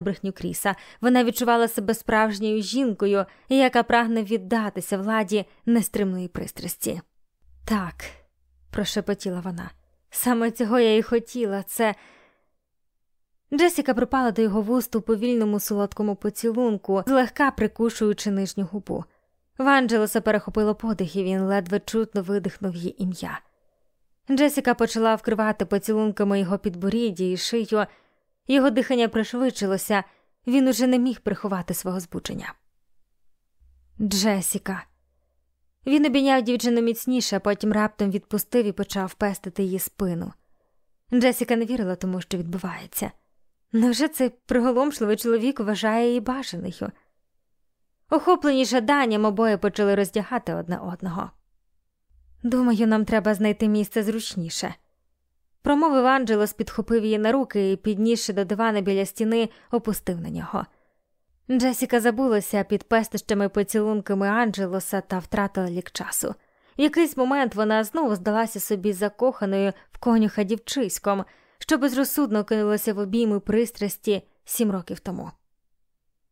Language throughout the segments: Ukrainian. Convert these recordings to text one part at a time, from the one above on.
брехню Кріса. Вона відчувала себе справжньою жінкою, яка прагне віддатися владі нестримної пристрасті. Так, прошепотіла вона, саме цього я і хотіла. Це. Джесіка припала до його вуст у повільному солодкому поцілунку, злегка прикушуючи нижню губу. В Анджелоса перехопило подих, і він ледве чутно видихнув її ім'я. Джесіка почала вкривати поцілунками його підборіддя і шию, його дихання пришвидшилося, він уже не міг приховати свого збудження. Джесіка. Він обійняв дівчину міцніше, а потім раптом відпустив і почав пестити її спину. Джесіка не вірила тому, що відбувається. Невже цей приголомшливий чоловік вважає її бажаною? Охоплені жаданням обоє почали роздягати одне одного. Думаю, нам треба знайти місце зручніше. Промовив Анджелос, підхопив її на руки і, піднісши до дивана біля стіни, опустив на нього. Джесіка забулася під пестищами поцілунками Анджелоса та втратила лік часу. В якийсь момент вона знову здалася собі закоханою в конюха дівчиськом, що безрозсудно кинулося в обійми пристрасті сім років тому.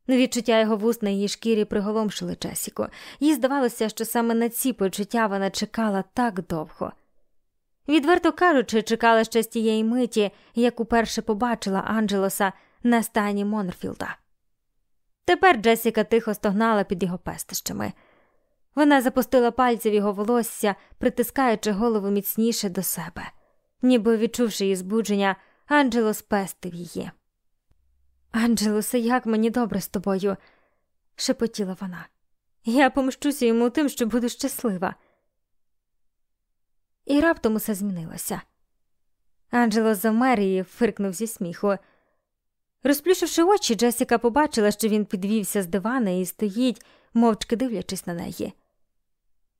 Відчуття його вуст на її шкірі приголомшили Джесіку. Їй здавалося, що саме на ці почуття вона чекала так довго. Відверто кажучи, чекала ще з тієї миті, як уперше побачила Анджелоса на стані Монерфілда. Тепер Джесіка тихо стогнала під його пестищами. Вона запустила пальці в його волосся, притискаючи голову міцніше до себе. Ніби відчувши її збудження, Анджело спестив її. Анджелосе, як мені добре з тобою, шепотіла вона. Я помщуся йому тим, що буду щаслива. І раптом усе змінилося. Анджело замер і фиркнув зі сміху. Розплющивши очі, Джесіка побачила, що він підвівся з дивана і стоїть, мовчки дивлячись на неї.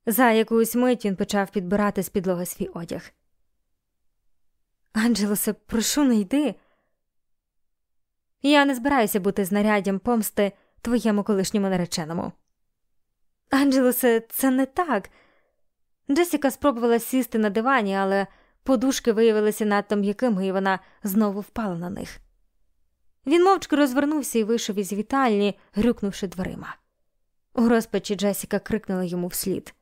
За якусь мить він почав підбирати з підлоги свій одяг. Анджелосе, прошу, не йди. Я не збираюся бути знаряддям помсти твоєму колишньому нареченому. Анджелосе, це не так. Джесіка спробувала сісти на дивані, але подушки виявилися надто м'якими, і вона знову впала на них. Він мовчки розвернувся і вийшов із вітальні, грюкнувши дверима. У розпачі Джесіка крикнула йому вслід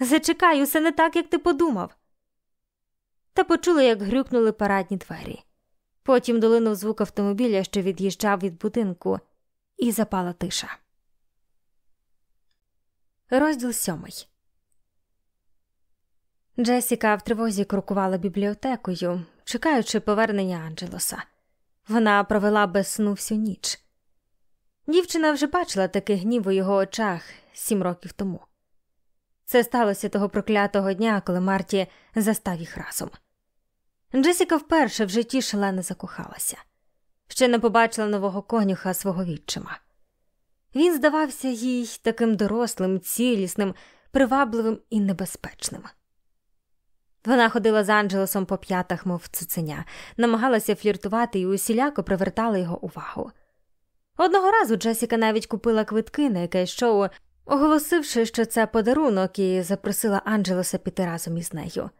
Зачекай, усе не так, як ти подумав. Та почула, як грюкнули парадні двері. Потім долинув звук автомобіля, що від'їжджав від будинку, і запала тиша. Розділ сьомий. Джесіка в тривозі крокувала бібліотекою, чекаючи повернення Анджелоса. Вона провела без сну всю ніч. Дівчина вже бачила такий гнів у його очах сім років тому. Це сталося того проклятого дня, коли Марті застав їх разом. Джесіка вперше в житті шалено закохалася, ще не побачила нового конюха свого відчима. Він здавався їй таким дорослим, цілісним, привабливим і небезпечним. Вона ходила з Анджелосом по п'ятах, мов цуценя, намагалася фліртувати і усіляко привертала його увагу. Одного разу Джесіка навіть купила квитки на якесь шоу, оголосивши, що це подарунок, і запросила Анджелоса піти разом із нею.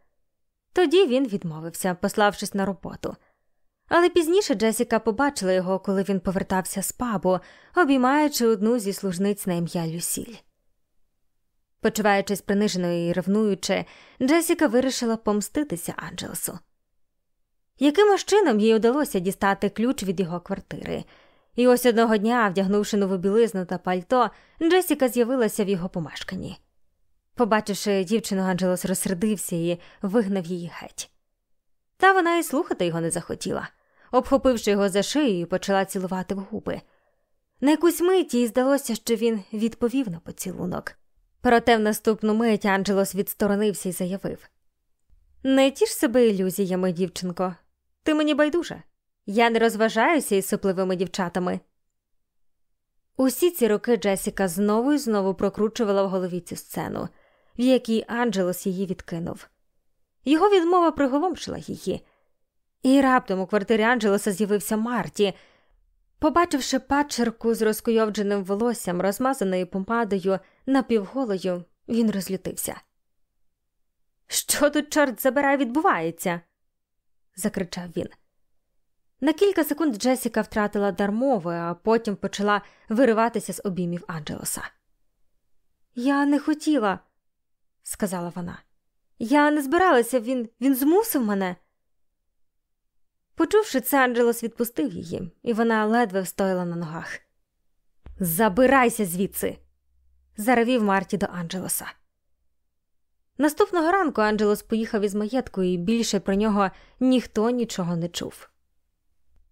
Тоді він відмовився, пославшись на роботу. Але пізніше Джесіка побачила його, коли він повертався з пабу, обіймаючи одну зі служниць на ім'я Люсіль. Почуваючись приниженою і ревнуючи, Джесіка вирішила помститися Анджелсу. Якимось чином їй удалося дістати ключ від його квартири, і ось одного дня, вдягнувши нову білизну та пальто, Джесіка з'явилася в його помешканні. Побачивши дівчину, Анджелос розсердився і вигнав її геть. Та вона і слухати його не захотіла, обхопивши його за шию, почала цілувати в губи. На якусь мить їй здалося, що він відповів на поцілунок. Проте в наступну мить Анджелос відсторонився і заявив Не тіж себе ілюзіями, дівчинко, ти мені байдуже. Я не розважаюся із супливими дівчатами. Усі ці роки Джесіка знову і знову прокручувала в голові цю сцену, в якій Анджелос її відкинув. Його відмова приголомшила її, і раптом у квартирі Анджелоса з'явився Марті. Побачивши пачерку з розкуйовдженим волоссям, розмазаною помадою напівголою, він розлютився. Що тут, чорт забирай, відбувається? закричав він. На кілька секунд Джесіка втратила дар мови, а потім почала вириватися з обіймів Анджелоса. Я не хотіла, сказала вона. Я не збиралася, він він змусив мене. Почувши це, Анджелос відпустив її, і вона ледве встояла на ногах. Забирайся звідси, заревів Марті до Анджелоса. Наступного ранку Анджелос поїхав із маєтку, і більше про нього ніхто нічого не чув.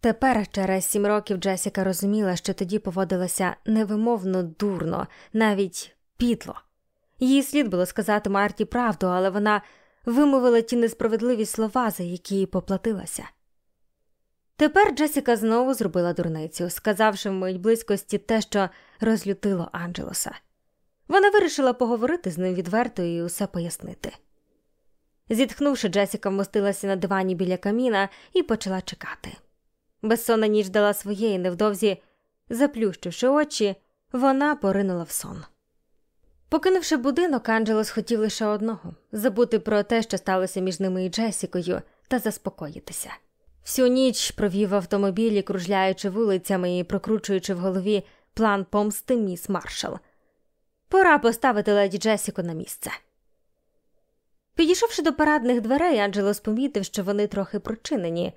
Тепер, через сім років, Джесіка розуміла, що тоді поводилася невимовно дурно, навіть підло. Їй слід було сказати Марті правду, але вона вимовила ті несправедливі слова, за які поплатилася. Тепер Джесіка знову зробила дурницю, сказавши в моїй близькості те, що розлютило Анджелоса. Вона вирішила поговорити з ним відверто і усе пояснити. Зітхнувши, Джесіка вмостилася на дивані біля каміна і почала чекати. Безсонна ніч дала своє і невдовзі, заплющивши очі, вона поринула в сон. Покинувши будинок, Анджелос хотів лише одного забути про те, що сталося між ними і Джесікою, та заспокоїтися. Всю ніч провів в автомобілі, кружляючи вулицями і прокручуючи в голові план помсти міс маршал. Пора поставити леді Джесіку на місце. Підійшовши до парадних дверей, Анджелос помітив, що вони трохи прочинені.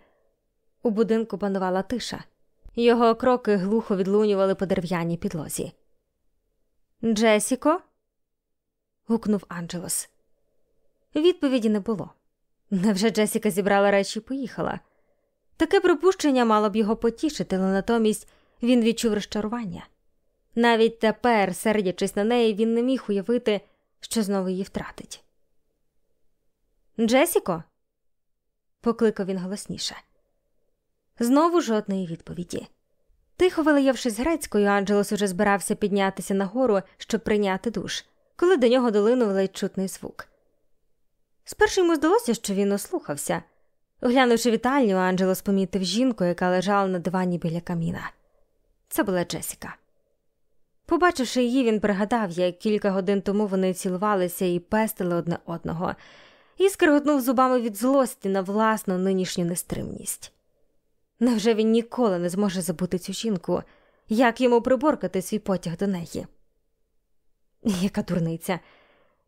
У будинку панувала тиша, його кроки глухо відлунювали по дерев'яній підлозі. Джесіко? гукнув Анджелос. Відповіді не було. Невже Джесіка зібрала речі і поїхала? Таке припущення мало б його потішити, але натомість він відчув розчарування. Навіть тепер, сердячись на неї, він не міг уявити, що знову її втратить. Джесіко? покликав він голосніше. Знову жодної відповіді. Тихо вилаявшись грецькою, Анджелос уже збирався піднятися нагору, щоб прийняти душ, коли до нього долинув ледь чутний звук. Спершу йому здалося, що він ослухався. Оглянувши вітальню, Анджелос помітив жінку, яка лежала на дивані біля каміна. Це була Джесіка. Побачивши її, він пригадав, як кілька годин тому вони цілувалися і пестили одне одного, і скриготнув зубами від злості на власну нинішню нестримність. Невже він ніколи не зможе забути цю жінку, як йому приборкати свій потяг до неї? Яка дурниця.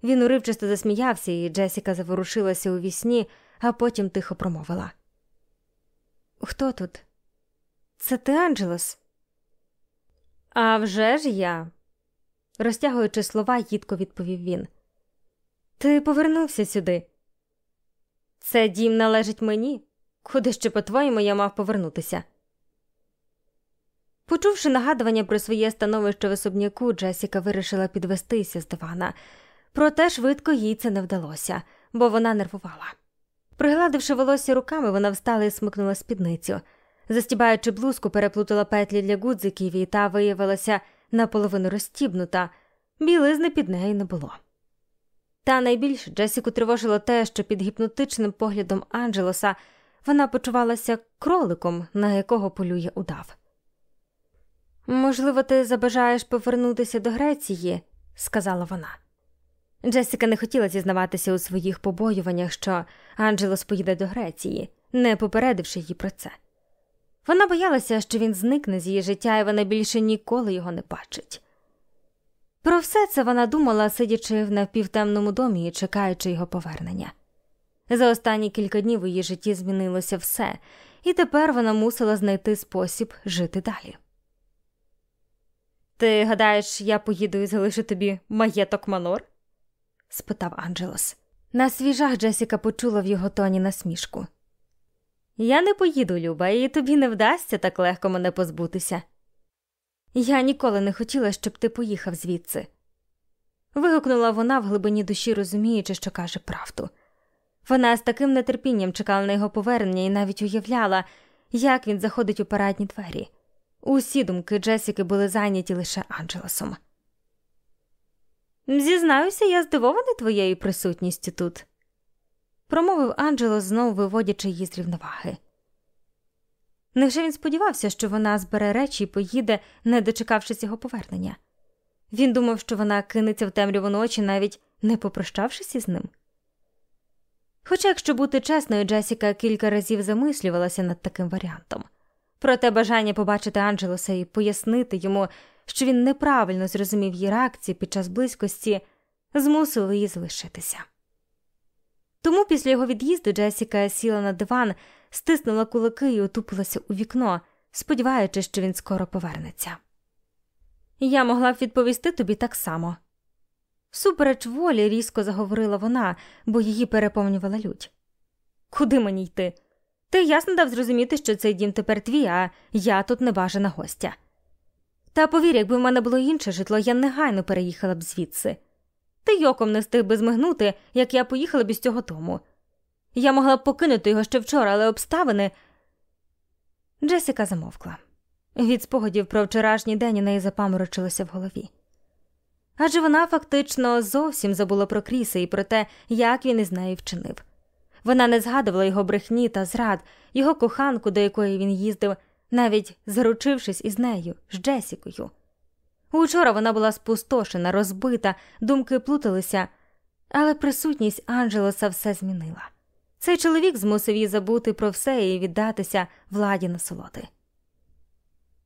Він уривчасто засміявся, і Джесіка заворушилася у вісні, а потім тихо промовила. Хто тут? Це ти, Анджелос? «А вже ж я, розтягуючи слова, їдко відповів він. Ти повернувся сюди. Це дім належить мені. Куди ще, по-твоєму, я мав повернутися? Почувши нагадування про своє становище в особняку, Джесіка вирішила підвестися з дивана, проте швидко їй це не вдалося, бо вона нервувала. Пригладивши волосся руками, вона встала і смикнула спідницю. Застібаючи блузку, переплутала петлі для гудзиків, і та виявилася наполовину розстібнута, білизни під нею не було. Та найбільше Джесіку тривожило те, що під гіпнотичним поглядом Анджелоса вона почувалася кроликом, на якого полює удав. Можливо, ти забажаєш повернутися до Греції, сказала вона. Джесіка не хотіла зізнаватися у своїх побоюваннях, що Анджелос поїде до Греції, не попередивши її про це. Вона боялася, що він зникне з її життя, і вона більше ніколи його не бачить. Про все це вона думала, сидячи в напівтемному домі і чекаючи його повернення. За останні кілька днів у її житті змінилося все, і тепер вона мусила знайти спосіб жити далі. Ти гадаєш, я поїду і залишу тобі маєток манор? Спитав Анджелос. На свіжах Джесіка почула в його тоні насмішку. Я не поїду, Люба, і тобі не вдасться так легко мене позбутися. Я ніколи не хотіла, щоб ти поїхав звідси. Вигукнула вона в глибині душі, розуміючи, що каже правду. Вона з таким нетерпінням чекала на його повернення і навіть уявляла, як він заходить у парадні двері. Усі думки Джесіки були зайняті лише Анджелосом. Зізнаюся, я здивований твоєю присутністю тут, промовив Анджело, знову виводячи її з рівноваги. Невже він сподівався, що вона збере речі і поїде, не дочекавшись його повернення? Він думав, що вона кинеться в темряву ночі, навіть не попрощавшись із ним. Хоча, якщо бути чесною, Джесіка кілька разів замислювалася над таким варіантом. Проте бажання побачити Анджелоса і пояснити йому, що він неправильно зрозумів її реакції під час близькості, змусило її залишитися. Тому після його від'їзду Джесіка сіла на диван, стиснула кулаки і отупилася у вікно, сподіваючись, що він скоро повернеться. Я могла б відповісти тобі так само. Супереч волі різко заговорила вона, бо її переповнювала лють. Куди мені йти? Ти ясно дав зрозуміти, що цей дім тепер твій, а я тут небажана гостя. Та повір, якби в мене було інше житло, я негайно переїхала б звідси. Ти йоком не встиг би змигнути, як я поїхала б із цього дому. Я могла б покинути його ще вчора, але обставини. Джесіка замовкла. Від спогадів про вчорашній день у неї запаморочилося в голові. Адже вона фактично зовсім забула про Кріса і про те, як він із нею вчинив. Вона не згадувала його брехні та зрад, його коханку, до якої він їздив, навіть заручившись із нею, з Джесікою. Учора вона була спустошена, розбита, думки плуталися, але присутність Анджелоса все змінила. Цей чоловік змусив її забути про все і віддатися владі насолоди.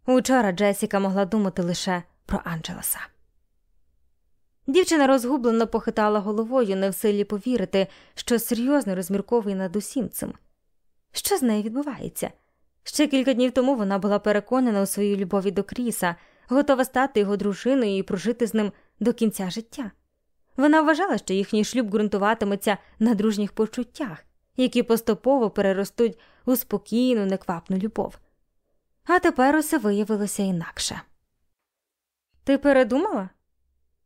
Учора Джесіка могла думати лише про Анджелоса. Дівчина розгублено похитала головою, не в силі повірити, що серйозно розмірковує над усім цим. Що з нею відбувається? Ще кілька днів тому вона була переконана у своїй любові до Кріса, готова стати його дружиною і прожити з ним до кінця життя. Вона вважала, що їхній шлюб ґрунтуватиметься на дружніх почуттях, які поступово переростуть у спокійну, неквапну любов. А тепер усе виявилося інакше. Ти передумала?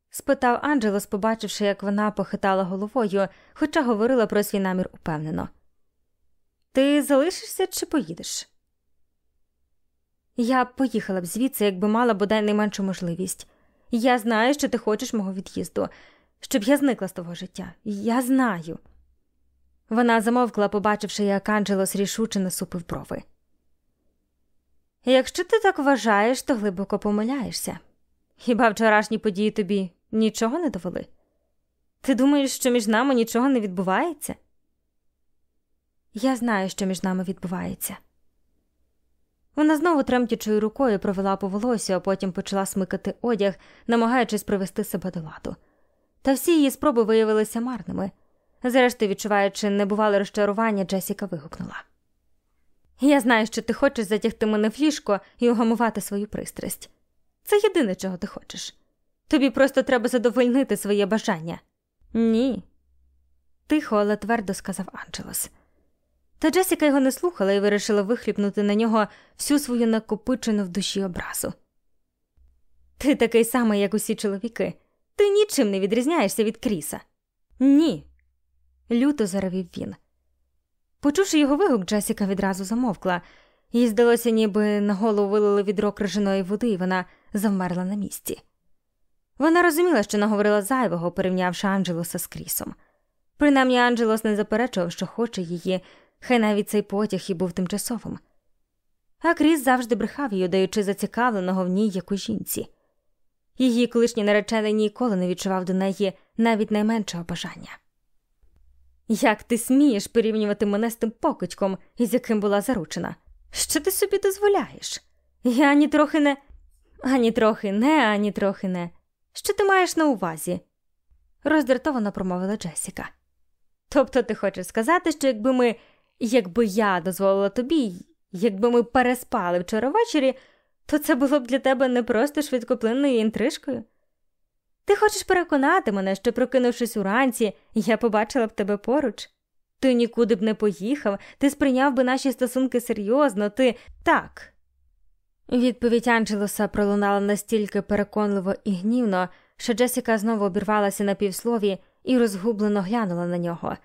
спитав Анджелос, побачивши, як вона похитала головою, хоча говорила про свій намір упевнено. Ти залишишся чи поїдеш? Я поїхала б звідси, якби мала бодай найменшу можливість. Я знаю, що ти хочеш мого від'їзду, щоб я зникла з того життя. Я знаю. Вона замовкла, побачивши, як Анджелос рішуче насупив брови. Якщо ти так вважаєш, то глибоко помиляєшся. Хіба вчорашні події тобі нічого не довели? Ти думаєш, що між нами нічого не відбувається? Я знаю, що між нами відбувається. Вона знову тремтячою рукою провела по волосю, а потім почала смикати одяг, намагаючись привести себе до ладу. Та всі її спроби виявилися марними. Зрештою, відчуваючи небувале розчарування, Джесіка вигукнула. Я знаю, що ти хочеш затягти мене в ліжко і угамувати свою пристрасть. Це єдине, чого ти хочеш. Тобі просто треба задовольнити своє бажання. Ні. Тихо, але твердо сказав Анджелос. Та Джесіка його не слухала і вирішила вихліпнути на нього всю свою накопичену в душі образу. Ти такий самий, як усі чоловіки. Ти нічим не відрізняєшся від Кріса. Ні. Люто заравів він. Почувши його вигук, Джесіка відразу замовкла, їй здалося, ніби на голову вилили відро крижаної води, і вона завмерла на місці. Вона розуміла, що наговорила зайвого, порівнявши Анджелоса з Крісом. Принаймні Анджелос не заперечував, що хоче її, хай навіть цей потяг і був тимчасовим. А Кріс завжди брехав її, даючи зацікавленого в ній як у жінці. Її колишній наречений ніколи не відчував до неї навіть найменшого бажання. Як ти смієш порівнювати мене з тим покидьком, із яким була заручена? Що ти собі дозволяєш? Я ані трохи не, ані трохи не, ані трохи не. Що ти маєш на увазі? роздратовано промовила Джесіка. Тобто ти хочеш сказати, що якби ми, якби я дозволила тобі, якби ми переспали вчора ввечері, то це було б для тебе не просто швидкоплинною інтрижкою? Ти хочеш переконати мене, що, прокинувшись уранці, я побачила б тебе поруч? Ти нікуди б не поїхав, ти сприйняв би наші стосунки серйозно, ти так. Відповідь Анджелоса пролунала настільки переконливо і гнівно, що Джесіка знову обірвалася на півслові і розгублено глянула на нього,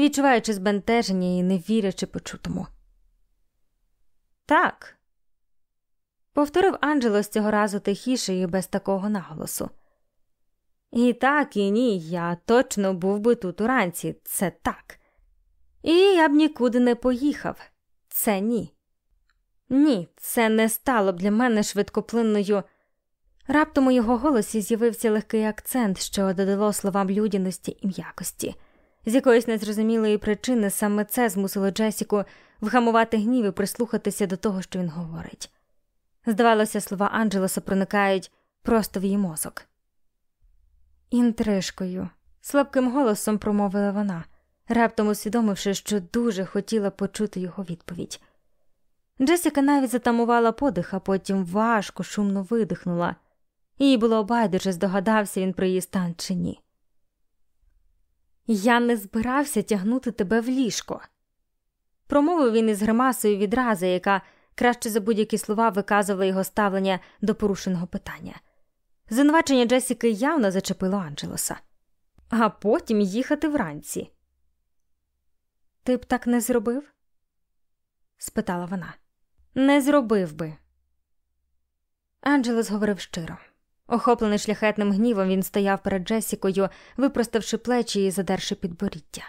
відчуваючи збентеження і не вірячи почутому. Так, повторив Анджелос цього разу тихіше і без такого наголосу. І так, і ні, я точно був би тут уранці, це так. І я б нікуди не поїхав, це ні. Ні, це не стало б для мене швидкоплинною. Раптом у його голосі з'явився легкий акцент, що додало словам людяності і м'якості. З якоїсь незрозумілої причини саме це змусило Джесіку вгамувати гнів і прислухатися до того, що він говорить. Здавалося, слова Анджелоса проникають просто в її мозок. Інтрижкою, слабким голосом промовила вона, раптом усвідомивши, що дуже хотіла почути його відповідь. Джесіка навіть затамувала подих, а потім важко, шумно видихнула. Їй було байдуже, здогадався він про її стан чи ні. Я не збирався тягнути тебе в ліжко, промовив він із гримасою відрази, яка краще за будь-які слова виказувала його ставлення до порушеного питання. Звинувачення Джесіки явно зачепило Анджелоса, а потім їхати вранці. Ти б так не зробив? спитала вона. Не зробив би. Анджелос говорив щиро. Охоплений шляхетним гнівом, він стояв перед Джесікою, випроставши плечі і задерши підборіддя.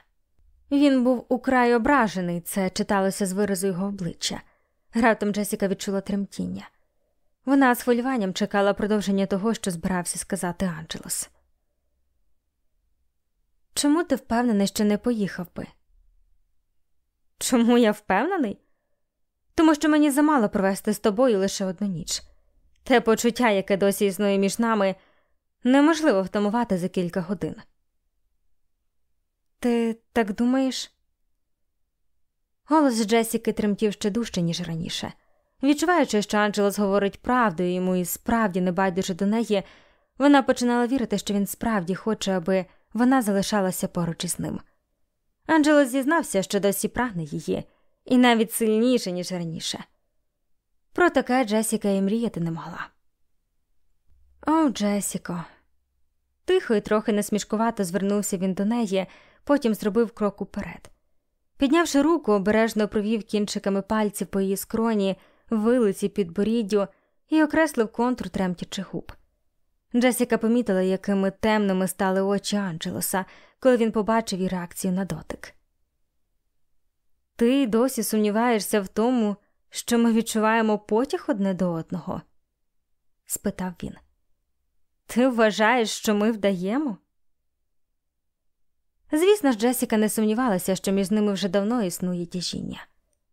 Він був украй ображений, це читалося з виразу його обличчя. Раптом Джесіка відчула тремтіння. Вона з хвилюванням чекала продовження того, що збирався сказати Анджелос. Чому ти впевнений, що не поїхав би? Чому я впевнений? Тому що мені замало провести з тобою лише одну ніч. Те почуття, яке досі існує між нами, неможливо втамувати за кілька годин. Ти так думаєш? Голос Джесіки тремтів ще дужче, ніж раніше. Відчуваючи, що Анджелос говорить правду йому і справді не байдуже до неї, вона починала вірити, що він справді хоче, аби вона залишалася поруч із ним. Анджелос зізнався, що досі прагне її, і навіть сильніше, ніж раніше. Про таке Джесіка і мріяти не могла. О, Джесіко. Тихо і трохи насмішкувато звернувся він до неї, потім зробив крок уперед. Піднявши руку, обережно провів кінчиками пальців по її скроні, вилиці під боріддю і окреслив контур тремтячих губ. Джесіка помітила, якими темними стали очі Анджелоса, коли він побачив її реакцію на дотик. Ти досі сумніваєшся в тому, що ми відчуваємо потяг одне до одного? спитав він. Ти вважаєш, що ми вдаємо? Звісно ж, Джесіка не сумнівалася, що між ними вже давно існує тяжіння.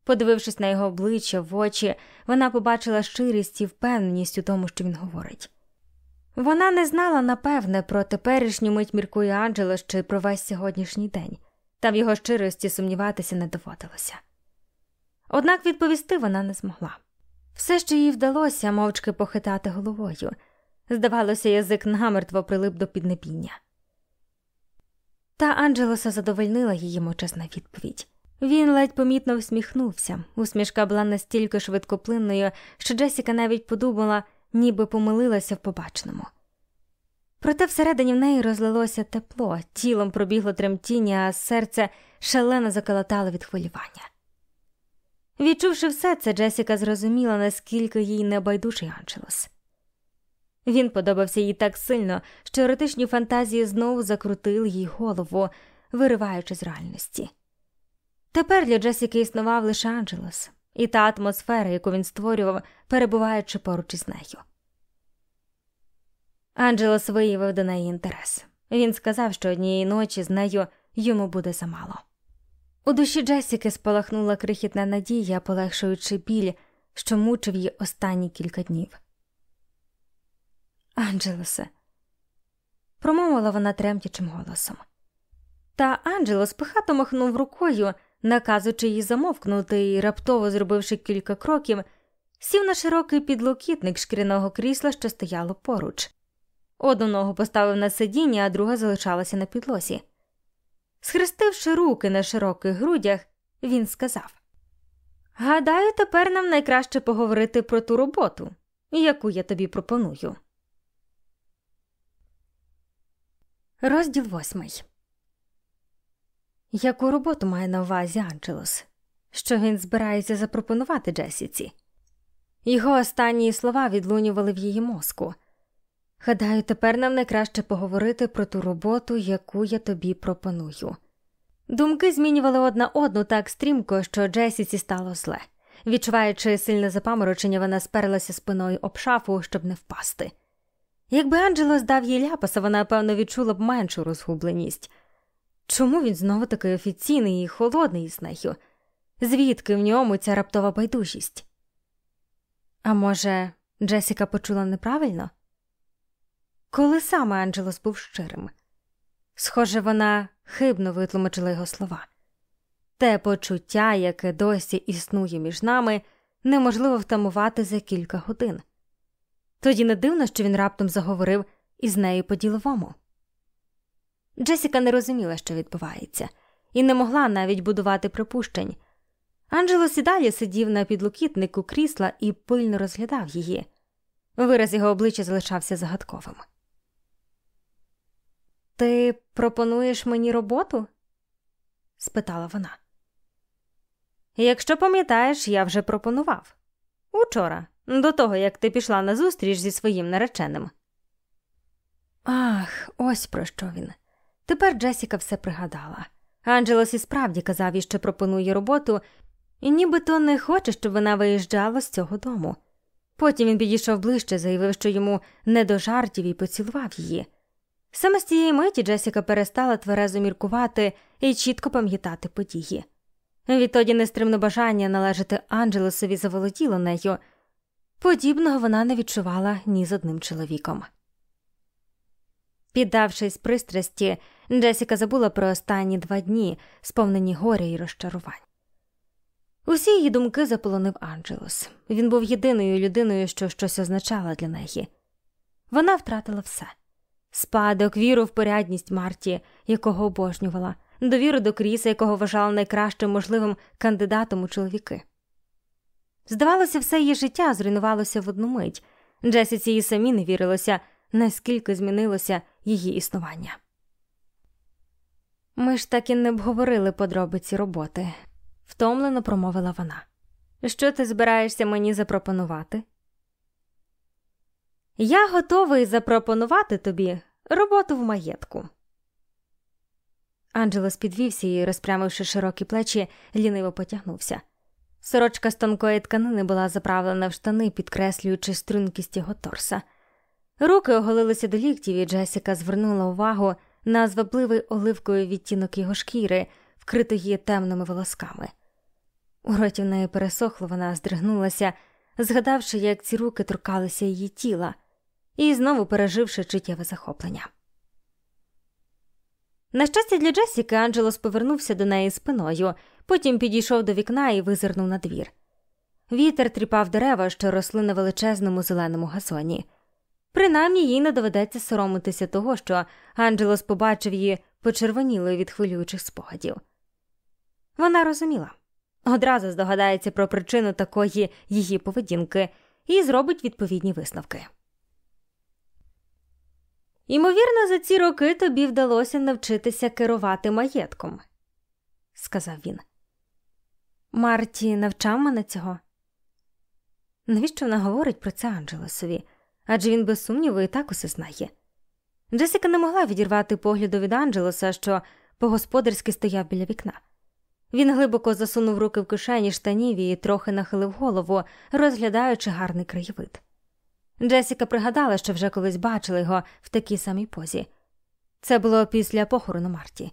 Подивившись на його обличчя в очі, вона побачила щирість і впевненість у тому, що він говорить. Вона не знала напевне про теперішню мить міркує Анджело чи про весь сьогоднішній день, та в його щирості сумніватися не доводилося. Однак відповісти вона не змогла. Все, що їй вдалося, мовчки похитати головою. Здавалося, язик намертво прилип до піднебіння. Та Анджелоса задовольнила її мовчазна відповідь. Він ледь помітно всміхнувся. Усмішка була настільки швидкоплинною, що Джесіка навіть подумала, ніби помилилася в побаченому. Проте всередині в неї розлилося тепло, тілом пробігло тремтіння, а серце шалено заколотало від хвилювання. Відчувши все це, Джесіка зрозуміла, наскільки їй небайдужий Анджелос. Він подобався їй так сильно, що еротичні фантазії знову закрутили їй голову, вириваючи з реальності. Тепер для Джесіки існував лише Анджелос і та атмосфера, яку він створював, перебуваючи поруч із нею. Анджелос виявив до неї інтерес. Він сказав, що однієї ночі з нею йому буде замало. У душі Джесіки спалахнула крихітна надія, полегшуючи біль, що мучив її останні кілька днів. Анджелосе, промовила вона тремтячим голосом. Та Анджелос пихато махнув рукою, наказуючи їй замовкнути і, раптово зробивши кілька кроків, сів на широкий підлокітник шкіряного крісла, що стояло поруч. Одну ногу поставив на сидіння, а друга залишалася на підлозі. Схрестивши руки на широких грудях, він сказав Гадаю, тепер нам найкраще поговорити про ту роботу, яку я тобі пропоную. Розділ восьмий. Яку роботу має на увазі Анджелос? Що він збирається запропонувати Джесіці? Його останні слова відлунювали в її мозку. Гадаю, тепер нам найкраще поговорити про ту роботу, яку я тобі пропоную. Думки змінювали одна одну так стрімко, що Джесіці стало зле. Відчуваючи сильне запаморочення, вона сперлася спиною об шафу, щоб не впасти. Якби Анджело здав їй ляпаса, вона, певно, відчула б меншу розгубленість. Чому він знову такий офіційний і холодний із нею? Звідки в ньому ця раптова байдужість? А може, Джесіка почула неправильно? Коли саме Анджелос був щирим? Схоже, вона хибно витлумачила його слова. Те почуття, яке досі існує між нами, неможливо втамувати за кілька годин. Тоді не дивно, що він раптом заговорив із нею по діловому. Джесіка не розуміла, що відбувається, і не могла навіть будувати припущень. Анджелос і далі сидів на підлокітнику крісла і пильно розглядав її. Вираз його обличчя залишався загадковим. Ти пропонуєш мені роботу? спитала вона. Якщо пам'ятаєш, я вже пропонував учора, до того як ти пішла на зустріч зі своїм нареченим. Ах, ось про що він. Тепер Джесіка все пригадала. Анджелос і справді казав їй, що пропонує роботу, і нібито не хоче, щоб вона виїжджала з цього дому. Потім він підійшов ближче, заявив, що йому не до жартів і поцілував її. Саме з цієї миті Джесіка перестала тверезо міркувати і чітко пам'ятати події. Відтоді нестримне бажання належати Анджелесові заволоділо нею. Подібного вона не відчувала ні з одним чоловіком. Піддавшись пристрасті, Джесіка забула про останні два дні, сповнені горя і розчарувань. Усі її думки заполонив Анджелос. Він був єдиною людиною, що щось означала для неї. Вона втратила все спадок, віру в порядність Марті, якого обожнювала, довіру до Кріса, якого вважала найкращим можливим кандидатом у чоловіки. Здавалося, все її життя зруйнувалося в одну мить. Джесіці їй самі не вірилося, наскільки змінилося її існування. Ми ж так і не обговорили подробиці роботи, втомлено промовила вона. Що ти збираєшся мені запропонувати? Я готовий запропонувати тобі роботу в маєтку. Анджелос підвівся і, розпрямивши широкі плечі, ліниво потягнувся. Сорочка з тонкої тканини була заправлена в штани, підкреслюючи стрункість його торса. Руки оголилися до ліктів, і Джесіка звернула увагу на звабливий оливкою відтінок його шкіри, вкритої темними волосками. У роті в неї пересохло, вона здригнулася, згадавши, як ці руки торкалися її тіла, і знову переживши чуттєве захоплення. На щастя, для Джесіки Анджелос повернувся до неї спиною, потім підійшов до вікна і визирнув на двір. Вітер тріпав дерева, що росли на величезному зеленому газоні. Принаймні їй не доведеться соромитися того, що Анджелос побачив її почервонілою від хвилюючих спогадів. Вона розуміла одразу здогадається про причину такої її поведінки і зробить відповідні висновки. Імовірно, за ці роки тобі вдалося навчитися керувати маєтком, сказав він. Марті навчав мене цього. Навіщо вона говорить про це Анджелесові? Адже він, без сумніву, і так усе знає. Джесіка не могла відірвати погляду від Анджелоса, що по-господарськи стояв біля вікна. Він глибоко засунув руки в кишені штанів і трохи нахилив голову, розглядаючи гарний краєвид. Джесіка пригадала, що вже колись бачила його в такій самій позі. Це було після похорону Марті.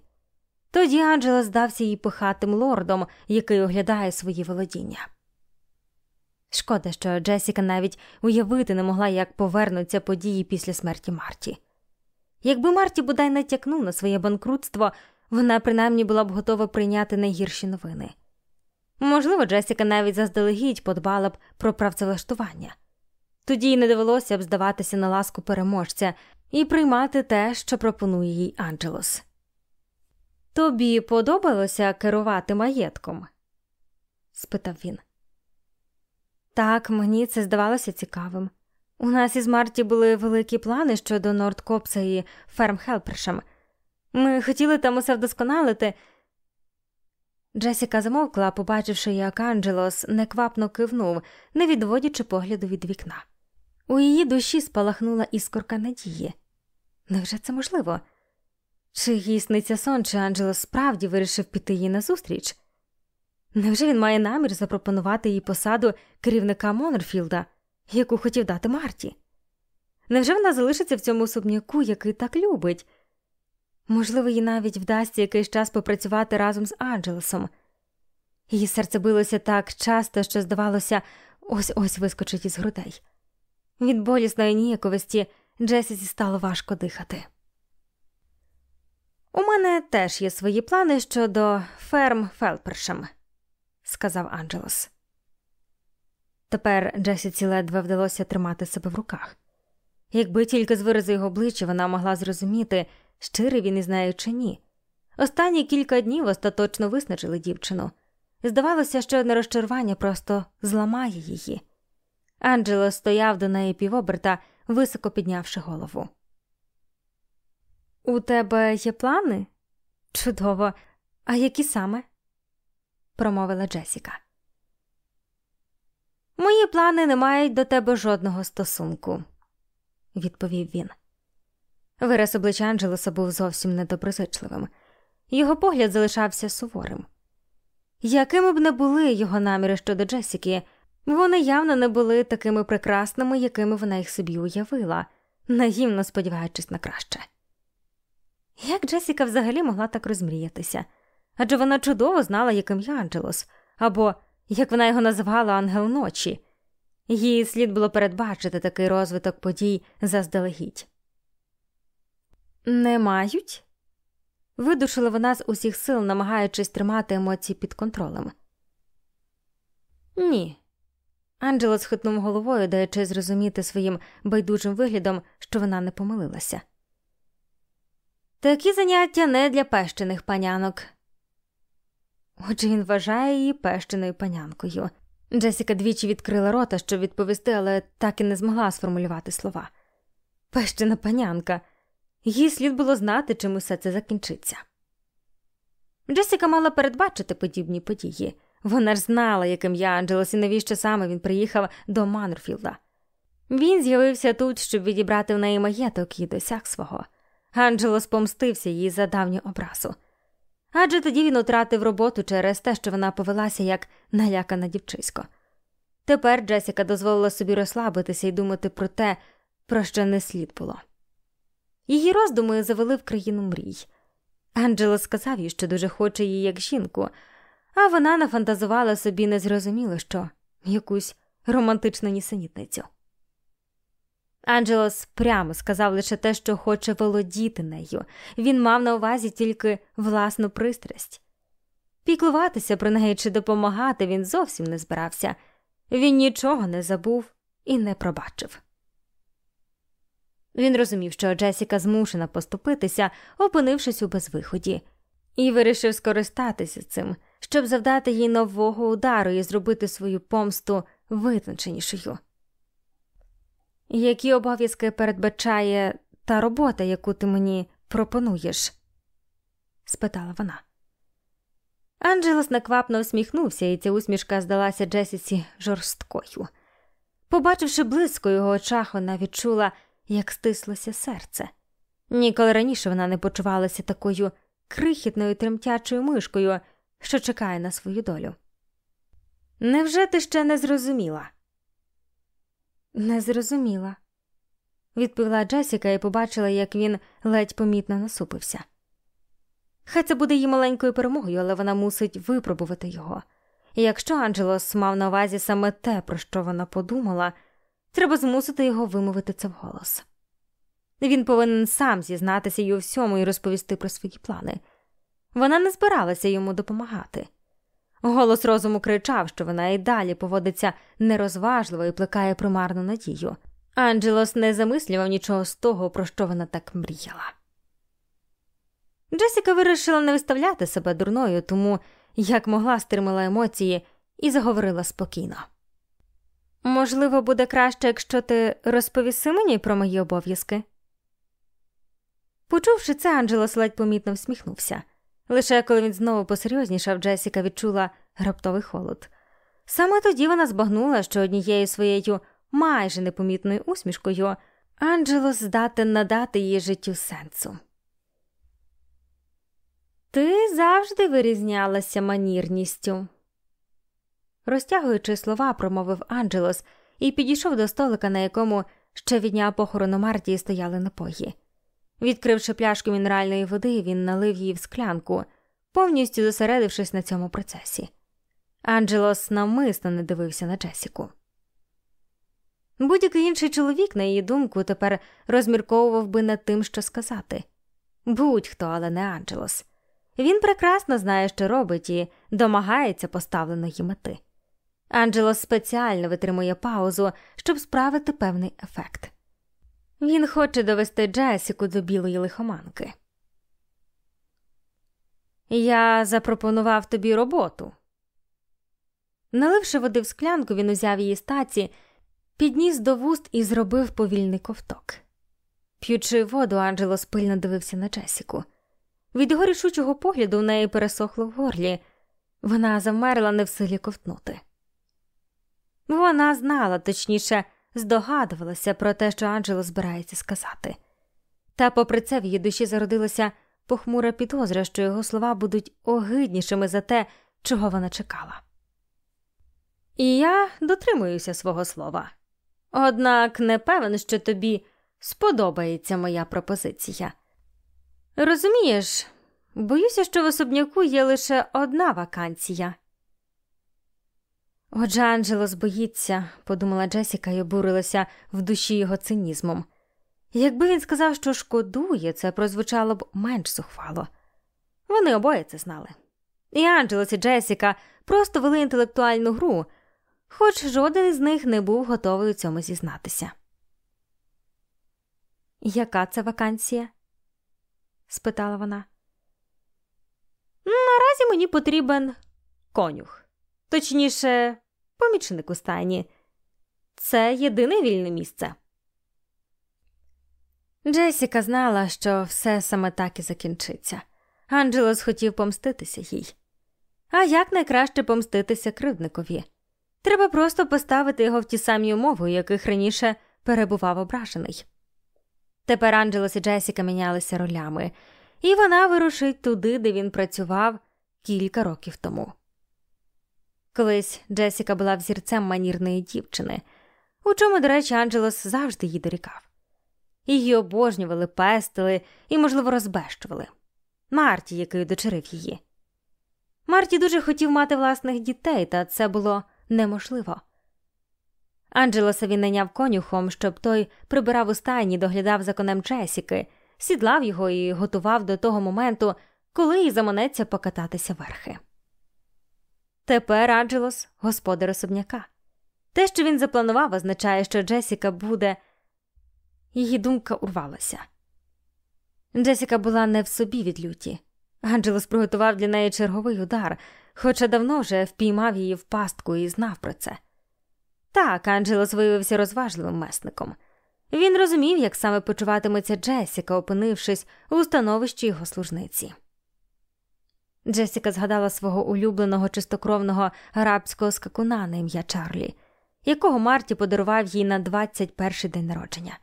Тоді Анджела здався їй пихатим лордом, який оглядає свої володіння. Шкода, що Джесіка навіть уявити не могла, як повернуться події після смерті Марті. Якби Марті бодай натякнув на своє банкрутство, вона принаймні була б готова прийняти найгірші новини. Можливо, Джесіка навіть заздалегідь подбала б про правцевлаштування. Тоді й не довелося б здаватися на ласку переможця і приймати те, що пропонує їй Анджелос. Тобі подобалося керувати маєтком? спитав він. Так, мені це здавалося цікавим. У нас із Марті були великі плани щодо Нордкопса і Ферм Хелпершем. Ми хотіли там усе вдосконалити. Джесіка замовкла, побачивши, як Анджелос неквапно кивнув, не відводячи погляду від вікна. У її душі спалахнула іскорка надії. Невже це можливо? Чи їй сниться сон, чи Анджело справді вирішив піти їй назустріч? Невже він має намір запропонувати їй посаду керівника Монерфілда, яку хотів дати Марті? Невже вона залишиться в цьому особняку, який так любить? Можливо, їй навіть вдасться якийсь час попрацювати разом з Анджелесом. Її серце билося так часто, що, здавалося, ось ось вискочить із грудей. Від болісної ніяковості Джесісі стало важко дихати. У мене теж є свої плани щодо ферм Фелпершем, сказав Анджелос. Тепер Джесіці ледве вдалося тримати себе в руках. Якби тільки з виразу його обличчя вона могла зрозуміти, щирий він із нею чи ні. Останні кілька днів остаточно виснажили дівчину. Здавалося, що одне розчарування просто зламає її. Анджело стояв до неї півоберта, високо піднявши голову. У тебе є плани? Чудово, а які саме? промовила Джесіка. Мої плани не мають до тебе жодного стосунку, відповів він. Вираз обличчя Анджелоса був зовсім недоброзичливим, його погляд залишався суворим. Якими б не були його наміри щодо Джесіки, вони явно не були такими прекрасними, якими вона їх собі уявила, наївно сподіваючись на краще. Як Джесіка взагалі могла так розмріятися? Адже вона чудово знала, яким є Анджелос, або, як вона його називала, ангел ночі. Їй слід було передбачити такий розвиток подій заздалегідь. Не мають? Видушила вона з усіх сил, намагаючись тримати емоції під контролем. Ні. Анджело схитнув головою, даючи зрозуміти своїм байдужим виглядом, що вона не помилилася. Такі заняття не для пещених панянок. Отже, він вважає її пещеною панянкою. Джесіка двічі відкрила рота, щоб відповісти, але так і не змогла сформулювати слова. Пещена панянка. Їй слід було знати, чим усе це закінчиться. Джесіка мала передбачити подібні події. Вона ж знала, яким я Анджелос і навіщо саме він приїхав до Манорфілда. Він з'явився тут, щоб відібрати в неї маєток і досяг свого. Анджелос помстився їй за давню образу. Адже тоді він втратив роботу через те, що вона повелася як налякана дівчисько. Тепер Джесіка дозволила собі розслабитися і думати про те, про що не слід було. Її роздуми завели в країну мрій. Анджело сказав їй, що дуже хоче її як жінку, а вона нафантазувала собі незрозуміло що якусь романтичну нісенітницю. Анджелос прямо сказав лише те, що хоче володіти нею, він мав на увазі тільки власну пристрасть. Піклуватися про неї чи допомагати він зовсім не збирався, він нічого не забув і не пробачив. Він розумів, що Джесіка змушена поступитися, опинившись у безвиході, і вирішив скористатися цим, щоб завдати їй нового удару і зробити свою помсту визначенішою. Які обов'язки передбачає та робота, яку ти мені пропонуєш? спитала вона. Анджелос неквапно усміхнувся, і ця усмішка здалася Джесіці жорсткою. Побачивши близько його очах, вона відчула, як стислося серце. Ніколи раніше вона не почувалася такою крихітною тремтячою мишкою, що чекає на свою долю. Невже ти ще не зрозуміла? Не зрозуміла, відповіла Джесіка і побачила, як він ледь помітно насупився. Хай це буде її маленькою перемогою, але вона мусить випробувати його. І якщо Анджелос мав на увазі саме те, про що вона подумала, треба змусити його вимовити це вголос. Він повинен сам зізнатися їй у всьому і розповісти про свої плани. Вона не збиралася йому допомагати. Голос розуму кричав, що вона і далі поводиться нерозважливо і плекає примарну надію. Анджелос не замислював нічого з того, про що вона так мріяла. Джесіка вирішила не виставляти себе дурною, тому як могла стримала емоції і заговорила спокійно. Можливо, буде краще, якщо ти розповіси мені про мої обов'язки. Почувши це, Анджелос ледь помітно всміхнувся. Лише коли він знову посерйознішав, Джесіка відчула раптовий холод. Саме тоді вона збагнула, що однією своєю майже непомітною усмішкою Анджелос здатен надати її життю сенсу. Ти завжди вирізнялася манірністю. Розтягуючи слова, промовив Анджелос і підійшов до столика, на якому ще від дня похорону Мартії стояли напої. Відкривши пляшку мінеральної води, він налив її в склянку, повністю зосередившись на цьому процесі. Анджелос навмисно не дивився на Джесіку. Будь-який інший чоловік, на її думку, тепер розмірковував би над тим, що сказати будь-хто, але не Анджелос. Він прекрасно знає, що робить, і домагається поставленої мети. Анджелос спеціально витримує паузу, щоб справити певний ефект. Він хоче довести Джесіку до білої лихоманки. Я запропонував тобі роботу. Наливши води в склянку, він узяв її стаці, підніс до вуст і зробив повільний ковток. П'ючи воду, Анджело спильно дивився на Джесіку. Від його рішучого погляду в неї пересохло в горлі, вона замерла не в силі ковтнути. Вона знала, точніше, здогадувалася про те, що Анджело збирається сказати. Та, попри це, в її душі зародилася похмура підозра, що його слова будуть огиднішими за те, чого вона чекала. І я дотримуюся свого слова. Однак не певен, що тобі сподобається моя пропозиція. Розумієш, боюся, що в особняку є лише одна вакансія. Отже, Анджело збоїться, подумала Джесіка і обурилася в душі його цинізмом. Якби він сказав, що шкодує, це прозвучало б менш сухвало. Вони обоє це знали. І Анджелос і Джесіка просто вели інтелектуальну гру, хоч жоден з них не був готовий у цьому зізнатися. Яка це вакансія? спитала вона. Наразі мені потрібен конюх, точніше, помічник у стайні. Це єдине вільне місце. Джесіка знала, що все саме так і закінчиться. Анджелос хотів помститися їй. А як найкраще помститися кривдникові? Треба просто поставити його в ті самі умови, яких раніше перебував ображений. Тепер Анджелос і Джесіка мінялися ролями, і вона вирушить туди, де він працював кілька років тому. Колись Джесіка була взірцем манірної дівчини, у чому, до речі, Анджелос завжди її дорікав. Її обожнювали, пестили і, можливо, розбещували. Марті, який дочерив її. Марті дуже хотів мати власних дітей, та це було неможливо. Анджелоса він найняв конюхом, щоб той прибирав у стайні, доглядав за конем Джесіки, сідлав його і готував до того моменту, коли їй заманеться покататися верхи. Тепер Анджелос господар особняка. Те, що він запланував, означає, що Джесіка буде. Її думка урвалася. Джесіка була не в собі від люті. Анджелос приготував для неї черговий удар, хоча давно вже впіймав її в пастку і знав про це. Так, Анджелос виявився розважливим месником. Він розумів, як саме почуватиметься Джесіка, опинившись у становищі його служниці. Джесіка згадала свого улюбленого чистокровного арабського скакуна на ім'я Чарлі, якого Марті подарував їй на 21-й день народження.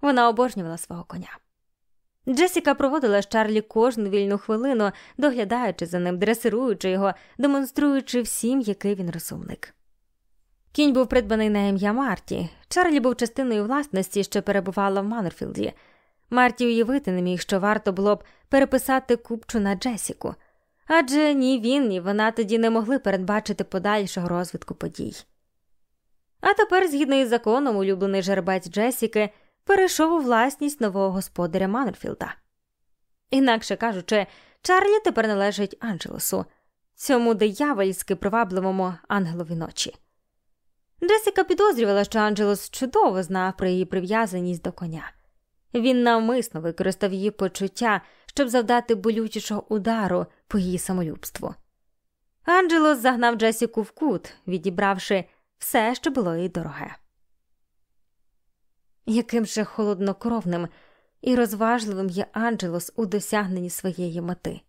Вона обожнювала свого коня. Джесіка проводила з Чарлі кожну вільну хвилину, доглядаючи за ним, дресируючи його, демонструючи всім, який він розумник. Кінь був придбаний на ім'я Марті. Чарлі був частиною власності, що перебувала в Манорфілді. Марті уявити не міг, що варто було б переписати купчу на Джесіку, адже ні він, ні вона тоді не могли передбачити подальшого розвитку подій. А тепер, згідно із законом, улюблений жеребець Джесіки перейшов у власність нового господаря Манерфілда. Інакше кажучи, Чарлі тепер належить Анджелосу, цьому диявольськи привабливому ангелові ночі. Джесіка підозрювала, що Анджелос чудово знав про її прив'язаність до коня. Він навмисно використав її почуття, щоб завдати болючішого удару по її самолюбству. Анджелос загнав Джесіку в кут, відібравши все, що було їй дороге. Яким же холоднокровним і розважливим є Анджелос у досягненні своєї мети.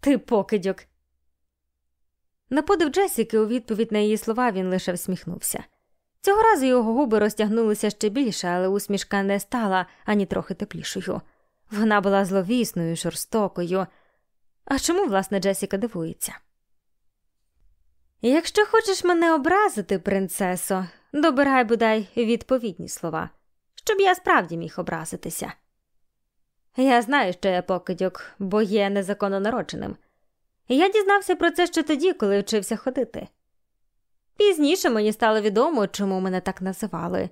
Ти покидьок, на подив Джесіки у відповідь на її слова він лише всміхнувся. Цього разу його губи розтягнулися ще більше, але усмішка не стала ані трохи теплішою. Вона була зловісною, жорстокою. А чому, власне, Джесіка дивується? Якщо хочеш мене образити, принцесо, добирай бодай відповідні слова, щоб я справді міг образитися. Я знаю, що я покидьок, бо є незаконно народженим. Я дізнався про це ще тоді, коли вчився ходити. Пізніше мені стало відомо, чому мене так називали.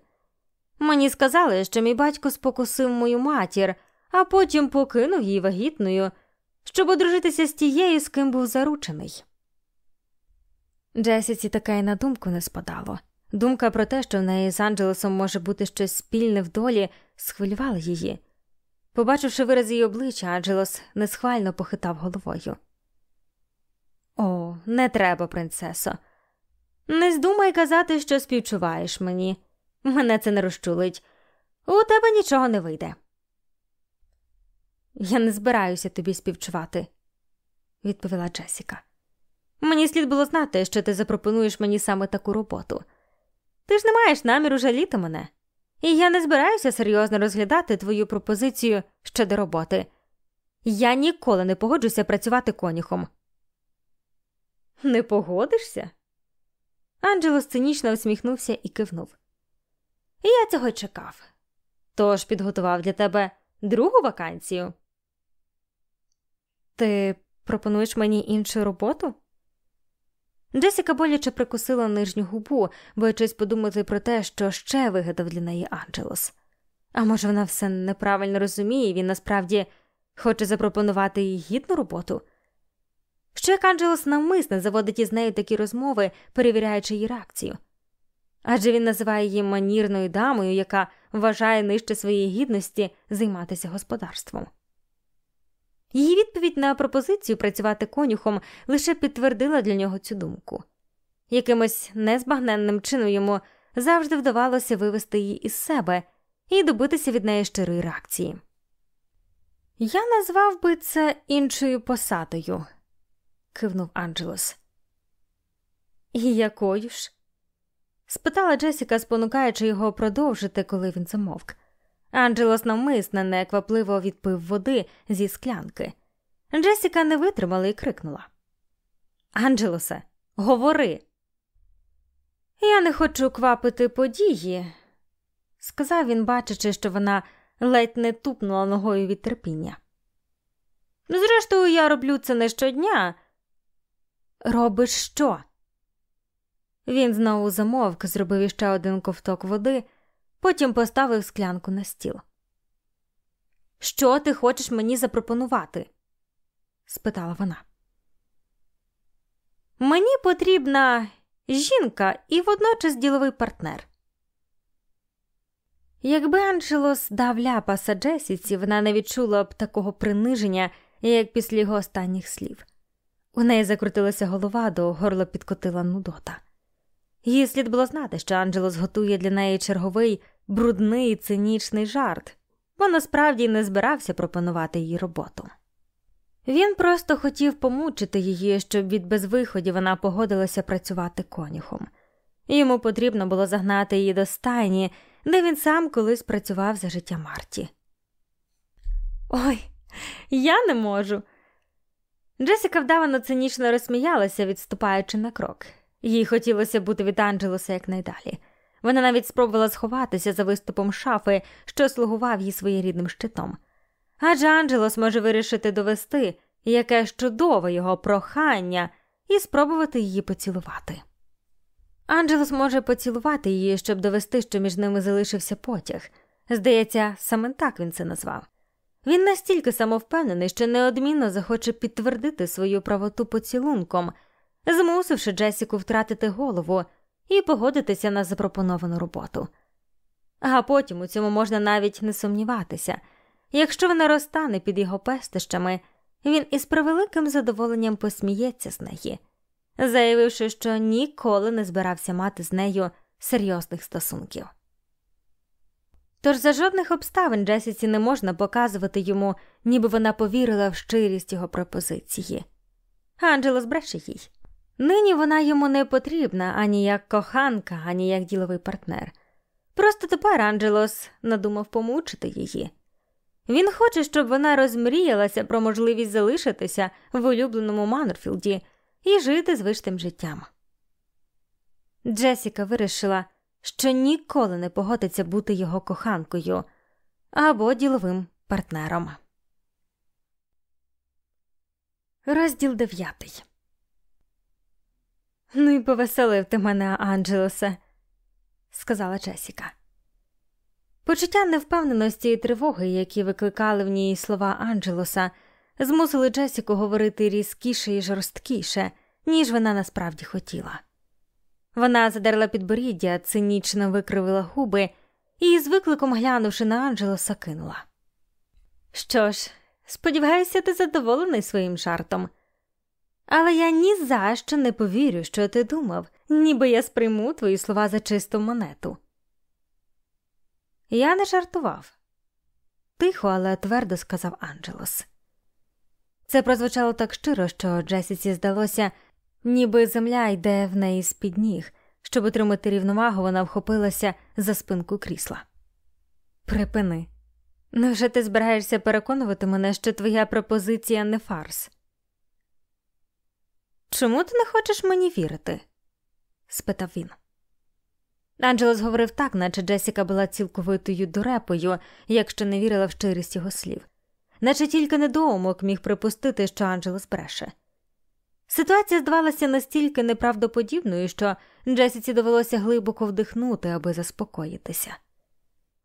Мені сказали, що мій батько спокусив мою матір, а потім покинув її вагітною, щоб одружитися з тією, з ким був заручений. Джесіці таке й на думку не спадало. Думка про те, що в неї з Анджелесом може бути щось спільне в долі, схвилювала її. Побачивши вираз її обличчя, Анджелос несхвально похитав головою. О, не треба, принцесо. Не здумай казати, що співчуваєш мені. Мене це не розчулить. У тебе нічого не вийде. Я не збираюся тобі співчувати, відповіла Джесіка. Мені слід було знати, що ти запропонуєш мені саме таку роботу. Ти ж не маєш наміру жаліти мене, і я не збираюся серйозно розглядати твою пропозицію щодо роботи. Я ніколи не погоджуся працювати конюхом. Не погодишся? Анджело цинічно усміхнувся і кивнув. Я цього чекав. Тож підготував для тебе другу вакансію. Ти пропонуєш мені іншу роботу? Джесіка боляче прикусила нижню губу, боячись подумати про те, що ще вигадав для неї Анджелос. А може, вона все неправильно розуміє, і він насправді хоче запропонувати їй гідну роботу? Що як Анджелос навмисне заводить із нею такі розмови, перевіряючи її реакцію? Адже він називає її манірною дамою, яка вважає нижче своєї гідності займатися господарством. Її відповідь на пропозицію працювати конюхом лише підтвердила для нього цю думку. Якимось незбагненним чином йому завжди вдавалося вивести її із себе і добитися від неї щирої реакції. Я назвав би це іншою посадою, кивнув Анджелос. І якою ж? спитала Джесіка, спонукаючи його продовжити, коли він замовк. Анджелос навмисне неквапливо відпив води зі склянки. Джесіка не витримала і крикнула: Анджелосе, говори. Я не хочу квапити події, сказав він, бачачи, що вона ледь не тупнула ногою від терпіння. Зрештою, я роблю це не щодня. Робиш що? Він знову замовк, зробив іще один ковток води, потім поставив склянку на стіл. Що ти хочеш мені запропонувати? спитала вона. Мені потрібна жінка і водночас діловий партнер. Якби Анджелос дав ляпаса Джесіці, вона не відчула б такого приниження, як після його останніх слів. У неї закрутилася голова, до горла підкотила нудота. Їй слід було знати, що Анджелос готує для неї черговий брудний цинічний жарт, бо насправді не збирався пропонувати їй роботу. Він просто хотів помучити її, щоб від безвиході вона погодилася працювати конюхом. Йому потрібно було загнати її до стайні, де він сам колись працював за життя Марті. Ой, я не можу. Джесіка вдавано цинічно розсміялася, відступаючи на крок. Їй хотілося бути від Анджелоса якнайдалі. Вона навіть спробувала сховатися за виступом шафи, що слугував їй своєрідним щитом. Адже Анджелос може вирішити довести, яке чудове його прохання, і спробувати її поцілувати. Анджелос може поцілувати її, щоб довести, що між ними залишився потяг. Здається, саме так він це назвав. Він настільки самовпевнений, що неодмінно захоче підтвердити свою правоту поцілунком, змусивши Джесіку втратити голову і погодитися на запропоновану роботу. А потім у цьому можна навіть не сумніватися якщо вона розтане під його пестищами, він із превеликим задоволенням посміється з неї, заявивши, що ніколи не збирався мати з нею серйозних стосунків. Тож за жодних обставин Джесіці не можна показувати йому, ніби вона повірила в щирість його пропозиції. Анджело збреше їй. Нині вона йому не потрібна ані як коханка, ані як діловий партнер. Просто тепер Анджелос надумав помучити її. Він хоче, щоб вона розмріялася про можливість залишитися в улюбленому Манорфілді і жити звичним життям. Джесіка вирішила, що ніколи не погодиться бути його коханкою або діловим партнером. Розділ дев'ятий. Ну і повеселив ти мене, Анджелосе, сказала Джесіка. Почуття невпевненості і тривоги, які викликали в ній слова Анджелоса, змусили Джесіку говорити різкіше і жорсткіше, ніж вона насправді хотіла. Вона задерла підборіддя, цинічно викривила губи і, з викликом глянувши на Анджелоса, кинула. Що ж, сподіваюся, ти задоволений своїм жартом. Але я ні за що не повірю, що ти думав, ніби я сприйму твої слова за чисту монету. Я не жартував, тихо, але твердо сказав Анджелос. Це прозвучало так щиро, що Джесіці здалося, ніби земля йде в неї з під ніг. Щоб отримати рівновагу, вона вхопилася за спинку крісла. Припини. Невже ти збираєшся переконувати мене, що твоя пропозиція не фарс? Чому ти не хочеш мені вірити? спитав він. Анджелос говорив так, наче Джесіка була цілковитою дурепою, якщо не вірила в щирість його слів, наче тільки недоумок міг припустити, що Анджелос бреше. Ситуація здавалася настільки неправдоподібною, що Джесіці довелося глибоко вдихнути, аби заспокоїтися.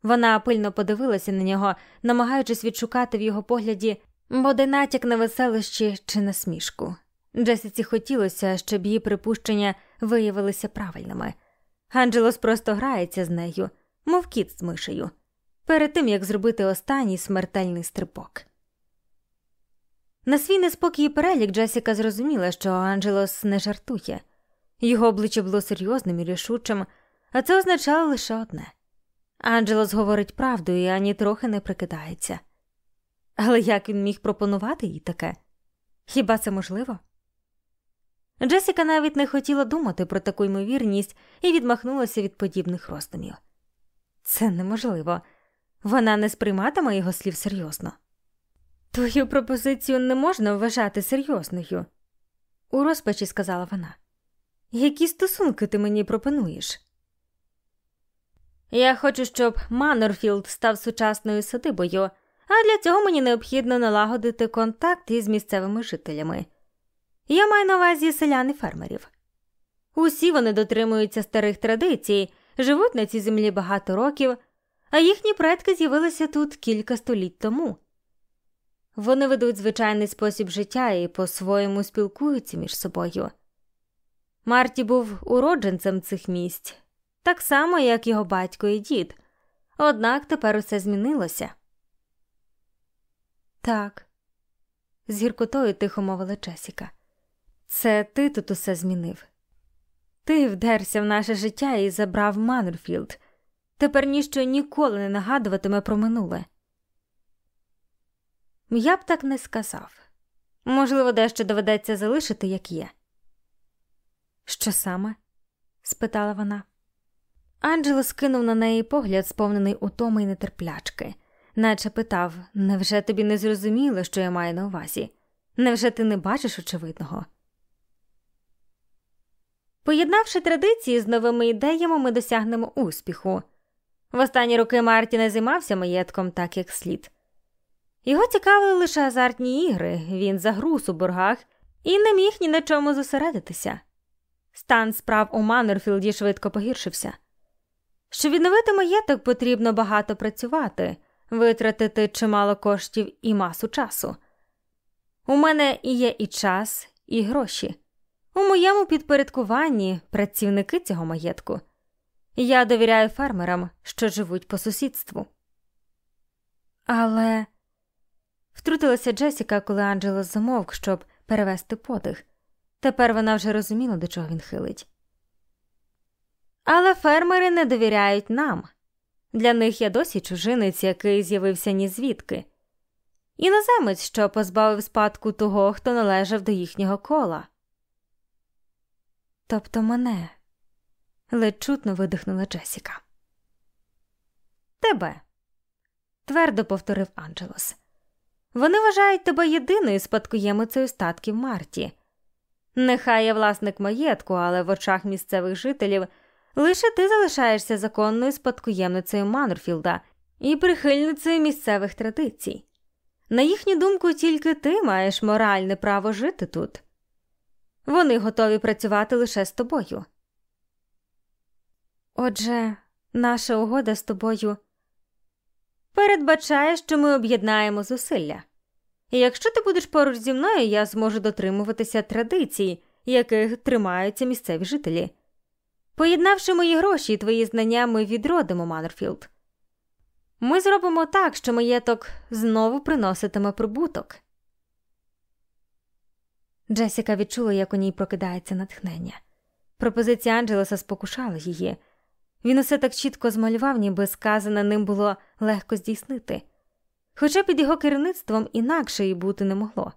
Вона пильно подивилася на нього, намагаючись відшукати в його погляді бодай натяк на веселощі чи насмішку. Джесіці хотілося, щоб її припущення виявилися правильними. Анджелос просто грається з нею, мов кіт з мишею, перед тим як зробити останній смертельний стрибок. На свій неспокій перелік Джесіка зрозуміла, що Анджелос не жартує. Його обличчя було серйозним і рішучим, а це означало лише одне Анджелос говорить правду і ані трохи не прикидається. Але як він міг пропонувати їй таке? Хіба це можливо? Джесіка навіть не хотіла думати про таку ймовірність і відмахнулася від подібних роздумів. Це неможливо, вона не сприйматиме його слів серйозно. Твою пропозицію не можна вважати серйозною, у розпачі сказала вона. Які стосунки ти мені пропонуєш? Я хочу, щоб Маннерфілд став сучасною садибою, а для цього мені необхідно налагодити контакт із місцевими жителями. Я маю на увазі селян і фермерів. Усі вони дотримуються старих традицій, живуть на цій землі багато років, а їхні предки з'явилися тут кілька століть тому. Вони ведуть звичайний спосіб життя і по-своєму спілкуються між собою. Марті був уродженцем цих місць, так само, як його батько і дід, однак тепер усе змінилося. Так, з гіркотою тихо мовила Джесіка. Це ти тут усе змінив. Ти вдерся в наше життя і забрав Маннерфілд. Тепер ніщо ніколи не нагадуватиме про минуле. Я б так не сказав. Можливо, дещо доведеться залишити, як є. Що саме? спитала вона. Анджело скинув на неї погляд, сповнений утоми й нетерплячки, наче питав невже тобі не зрозуміло, що я маю на увазі? Невже ти не бачиш очевидного? Поєднавши традиції з новими ідеями, ми досягнемо успіху. В останні роки Марті не займався маєтком так, як слід. Його цікавили лише азартні ігри, він загруз у боргах і не міг ні на чому зосередитися. Стан справ у Маннерфілді швидко погіршився. Щоб відновити маєток, потрібно багато працювати, витратити чимало коштів і масу часу. У мене є і час, і гроші. У моєму підпорядкуванні працівники цього маєтку. Я довіряю фермерам, що живуть по сусідству. Але втрутилася Джесіка, коли Анджело замовк, щоб перевести подих. Тепер вона вже розуміла, до чого він хилить. Але фермери не довіряють нам. Для них я досі чужинець, який з'явився ні звідки. Іноземець, що позбавив спадку того, хто належав до їхнього кола. Тобто мене, ледь чутно видихнула Джесіка. Тебе, твердо повторив Анджелос. Вони вважають тебе єдиною спадкоємицею статків Марті. Нехай я власник маєтку, але в очах місцевих жителів лише ти залишаєшся законною спадкоємницею Манорфілда і прихильницею місцевих традицій. На їхню думку, тільки ти маєш моральне право жити тут. Вони готові працювати лише з тобою. Отже, наша угода з тобою передбачає, що ми об'єднаємо зусилля. І якщо ти будеш поруч зі мною, я зможу дотримуватися традицій, яких тримаються місцеві жителі. Поєднавши мої гроші і твої знання, ми відродимо Маннерфілд. Ми зробимо так, що маєток знову приноситиме прибуток. Джесіка відчула, як у ній прокидається натхнення. Пропозиція Анджелеса спокушала її. Він усе так чітко змалював, ніби сказане ним було легко здійснити. Хоча під його керівництвом інакше і бути не могло.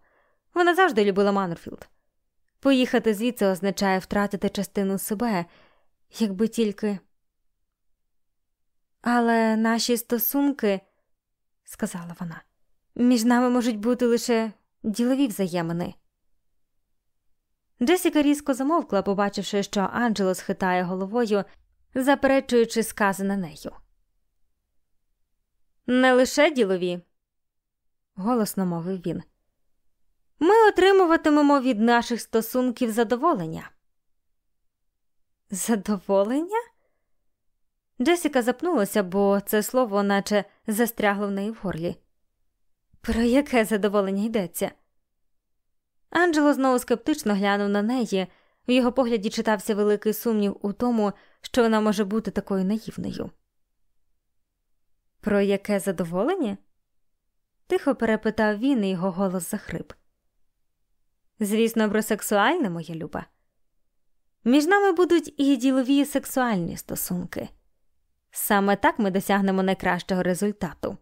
Вона завжди любила Маннерфілд. Поїхати звідси означає втратити частину себе, якби тільки. Але наші стосунки, сказала вона, між нами можуть бути лише ділові взаємини. Джесіка різко замовкла, побачивши, що Анджело схитає головою, заперечуючи сказане нею. Не лише ділові, голосно мовив він. Ми отримуватимемо від наших стосунків задоволення. Задоволення? Джесіка запнулася, бо це слово наче застрягло в неї в горлі. Про яке задоволення йдеться? Анджело знову скептично глянув на неї, в його погляді читався великий сумнів у тому, що вона може бути такою наївною. Про яке задоволення? тихо перепитав він, і його голос захрип. Звісно, про сексуальне, моя люба. Між нами будуть і ділові сексуальні стосунки. Саме так ми досягнемо найкращого результату.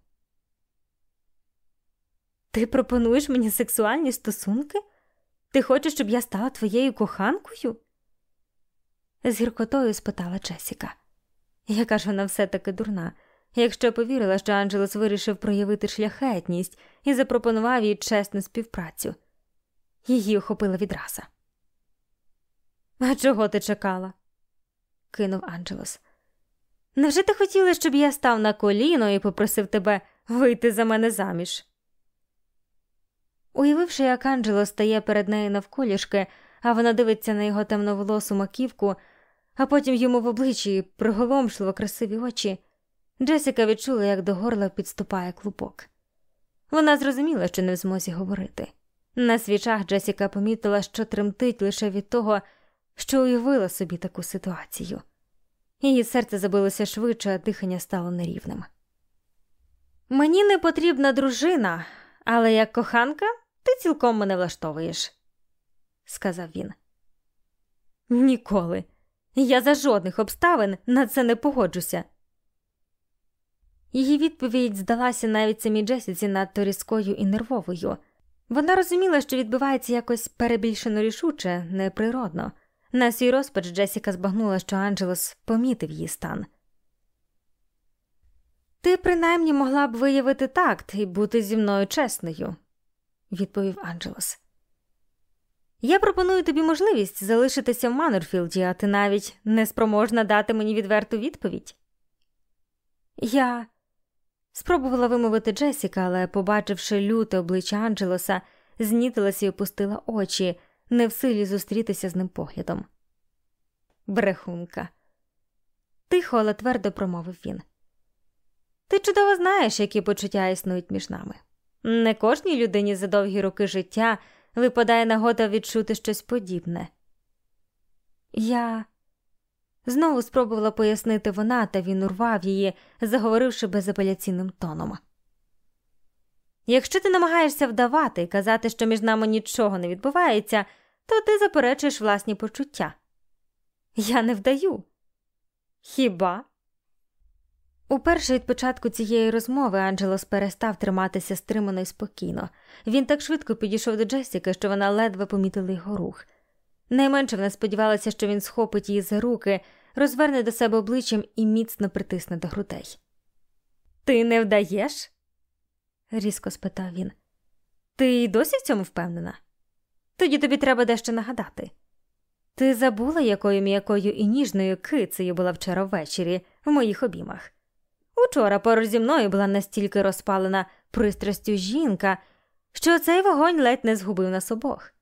Ти пропонуєш мені сексуальні стосунки? Ти хочеш, щоб я стала твоєю коханкою? З гіркотою спитала Джесіка. Яка ж вона все таки дурна, якщо повірила, що Анджелос вирішив проявити шляхетність і запропонував їй чесну співпрацю. Її охопила відраза. А чого ти чекала? кинув Анджелос. Невже ти хотіла, щоб я став на коліно і попросив тебе вийти за мене заміж? Уявивши, як Анджело стає перед нею навколішки, а вона дивиться на його темноволосу маківку, а потім йому в обличчі приголомшливо красиві очі, Джесіка відчула, як до горла підступає клубок. Вона зрозуміла, що не в змозі говорити. На свічах Джесіка помітила, що тремтить лише від того, що уявила собі таку ситуацію. Її серце забилося швидше, а дихання стало нерівним. Мені не потрібна дружина, але як коханка ти цілком мене влаштовуєш, сказав він. Ніколи. Я за жодних обставин на це не погоджуся. Її відповідь здалася навіть самій Джесіці надто різкою і нервовою. Вона розуміла, що відбувається якось перебільшено рішуче, неприродно. На свій розпач Джесіка збагнула, що Анджелос помітив її стан. Ти принаймні могла б виявити такт і бути зі мною чесною, відповів Анджелос. Я пропоную тобі можливість залишитися в Маннерфілді, а ти навіть не спроможна дати мені відверту відповідь. Я спробувала вимовити Джесіка, але, побачивши люте обличчя Анджелоса, знітилася і опустила очі, не в силі зустрітися з ним поглядом. Брехунка. Тихо, але твердо промовив він. Ти чудово знаєш, які почуття існують між нами. Не кожній людині за довгі роки життя випадає нагода відчути щось подібне. Я знову спробувала пояснити вона, та він урвав її, заговоривши безапеляційним тоном. Якщо ти намагаєшся вдавати і казати, що між нами нічого не відбувається, то ти заперечуєш власні почуття. Я не вдаю. Хіба? Уперше від початку цієї розмови Анджелос перестав триматися стримано і спокійно. Він так швидко підійшов до Джесіки, що вона ледве помітила його рух. Найменше вона сподівалася, що він схопить її за руки, розверне до себе обличчям і міцно притисне до грудей. Ти не вдаєш? різко спитав він. Ти й досі в цьому впевнена? Тоді тобі треба дещо нагадати. Ти забула, якою м'якою і ніжною кицею була вчора ввечері в моїх обіймах. Учора поруч зі мною була настільки розпалена пристрастю жінка, що цей вогонь ледь не згубив нас обох.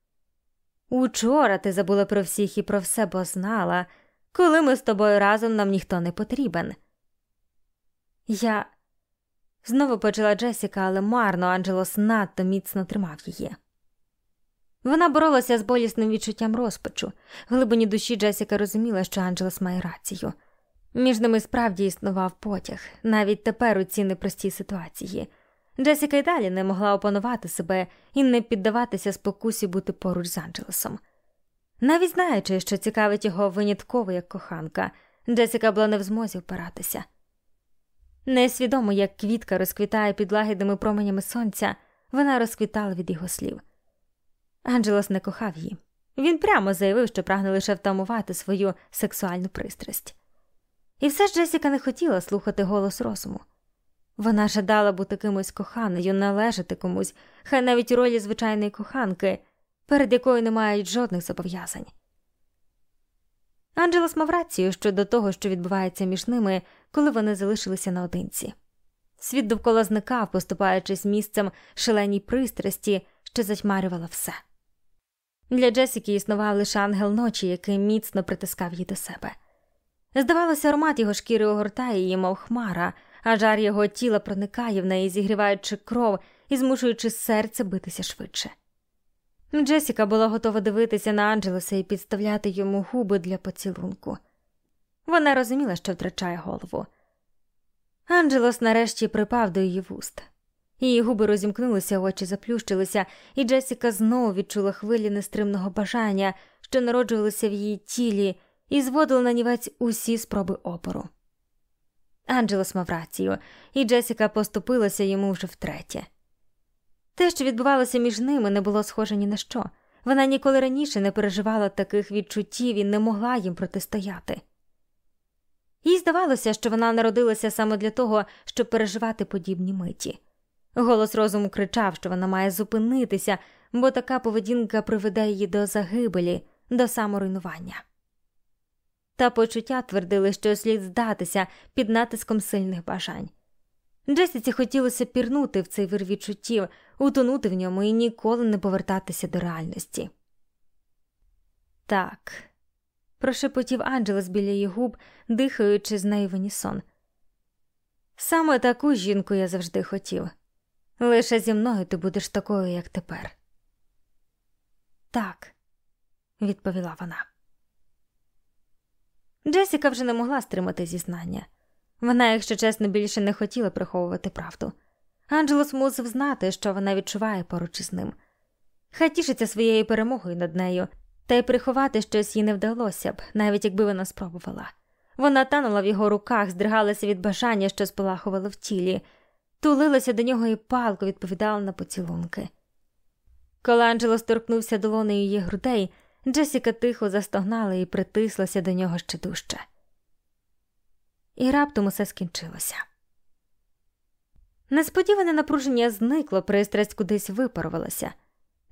Учора ти забула про всіх і про все, бо знала, коли ми з тобою разом нам ніхто не потрібен. Я знову почала Джесіка, але марно Анджелос надто міцно тримав її. Вона боролася з болісним відчуттям розпачу. В глибині душі Джесіка розуміла, що Анджелос має рацію. Між ними справді існував потяг, навіть тепер у цій непростій ситуації. Джесіка й далі не могла опанувати себе і не піддаватися спокусі бути поруч з Анджелесом. Навіть знаючи, що цікавить його винятково як коханка, Джесіка була не в змозі впиратися. Несвідомо, як квітка розквітає під лагідними променями сонця, вона розквітала від його слів. Анджелос не кохав її. Він прямо заявив, що прагне лише втамувати свою сексуальну пристрасть. І все ж Джесіка не хотіла слухати голос розуму. Вона жадала бути кимось коханою, належати комусь, хай навіть ролі звичайної коханки, перед якою не мають жодних зобов'язань. Анджелос мав рацію щодо того, що відбувається між ними, коли вони залишилися наодинці. Світ довкола зникав, поступаючись місцем шаленій пристрасті, що затьмарювала все. Для Джесіки існував лише ангел ночі, який міцно притискав її до себе. Здавалося, аромат його шкіри огортає її, мов хмара, а жар його тіла проникає в неї, зігріваючи кров і змушуючи серце битися швидше. Джесіка була готова дивитися на Анджелеса і підставляти йому губи для поцілунку. Вона розуміла, що втрачає голову. Анджелос нарешті припав до її вуст. Її губи розімкнулися, очі заплющилися, і Джесіка знову відчула хвилі нестримного бажання, що народжувалися в її тілі, і зводили на нівець усі спроби опору. Анджелос мав рацію, і Джесіка поступилася йому вже втретє. Те, що відбувалося між ними, не було схоже ні на що. Вона ніколи раніше не переживала таких відчуттів і не могла їм протистояти. Їй здавалося, що вона народилася саме для того, щоб переживати подібні миті. Голос розуму кричав, що вона має зупинитися, бо така поведінка приведе її до загибелі, до саморуйнування. Та почуття твердили, що слід здатися під натиском сильних бажань. Джесіці хотілося пірнути в цей вир відчуттів, утонути в ньому і ніколи не повертатися до реальності. Так, прошепотів Анджелес біля її губ, дихаючи з нею в унісон. Саме таку жінку я завжди хотів. Лише зі мною ти будеш такою, як тепер. Так, відповіла вона. Джесіка вже не могла стримати зізнання. Вона, якщо чесно, більше не хотіла приховувати правду. Анджелос мусив знати, що вона відчуває поруч із ним. Хай тішиться своєю перемогою над нею, та й приховати щось їй не вдалося б, навіть якби вона спробувала. Вона танула в його руках, здригалася від бажання, що спалахувало в тілі, тулилася до нього і палко відповідала на поцілунки. Коли Анджело торкнувся долонею її грудей, Джесіка тихо застогнала і притислася до нього ще дужче. І раптом усе скінчилося. Несподіване напруження зникло, пристрасть кудись випарувалася.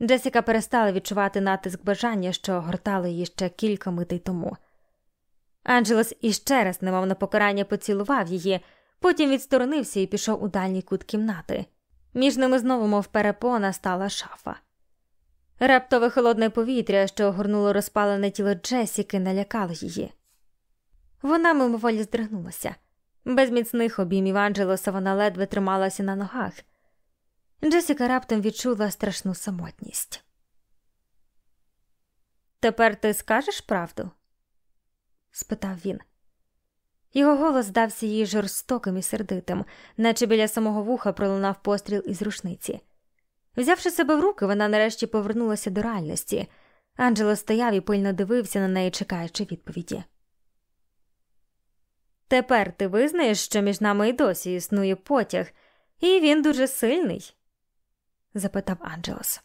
Джесіка перестала відчувати натиск бажання, що гортало її ще кілька митей тому. Анджелос іще раз, немов на покарання, поцілував її, потім відсторонився і пішов у дальній кут кімнати. Між ними знову, мов перепона, стала шафа. Раптове холодне повітря, що огорнуло розпалене тіло Джесіки, налякало її. Вона мимоволі здригнулася. Без міцних обіймів Анджелоса вона ледве трималася на ногах. Джесіка раптом відчула страшну самотність. Тепер ти скажеш правду? спитав він. Його голос здався їй жорстоким і сердитим, наче біля самого вуха пролунав постріл із рушниці. Взявши себе в руки, вона нарешті повернулася до реальності. Анджело стояв і пильно дивився на неї, чекаючи відповіді. Тепер ти визнаєш, що між нами й досі існує потяг, і він дуже сильний? запитав Анджелос.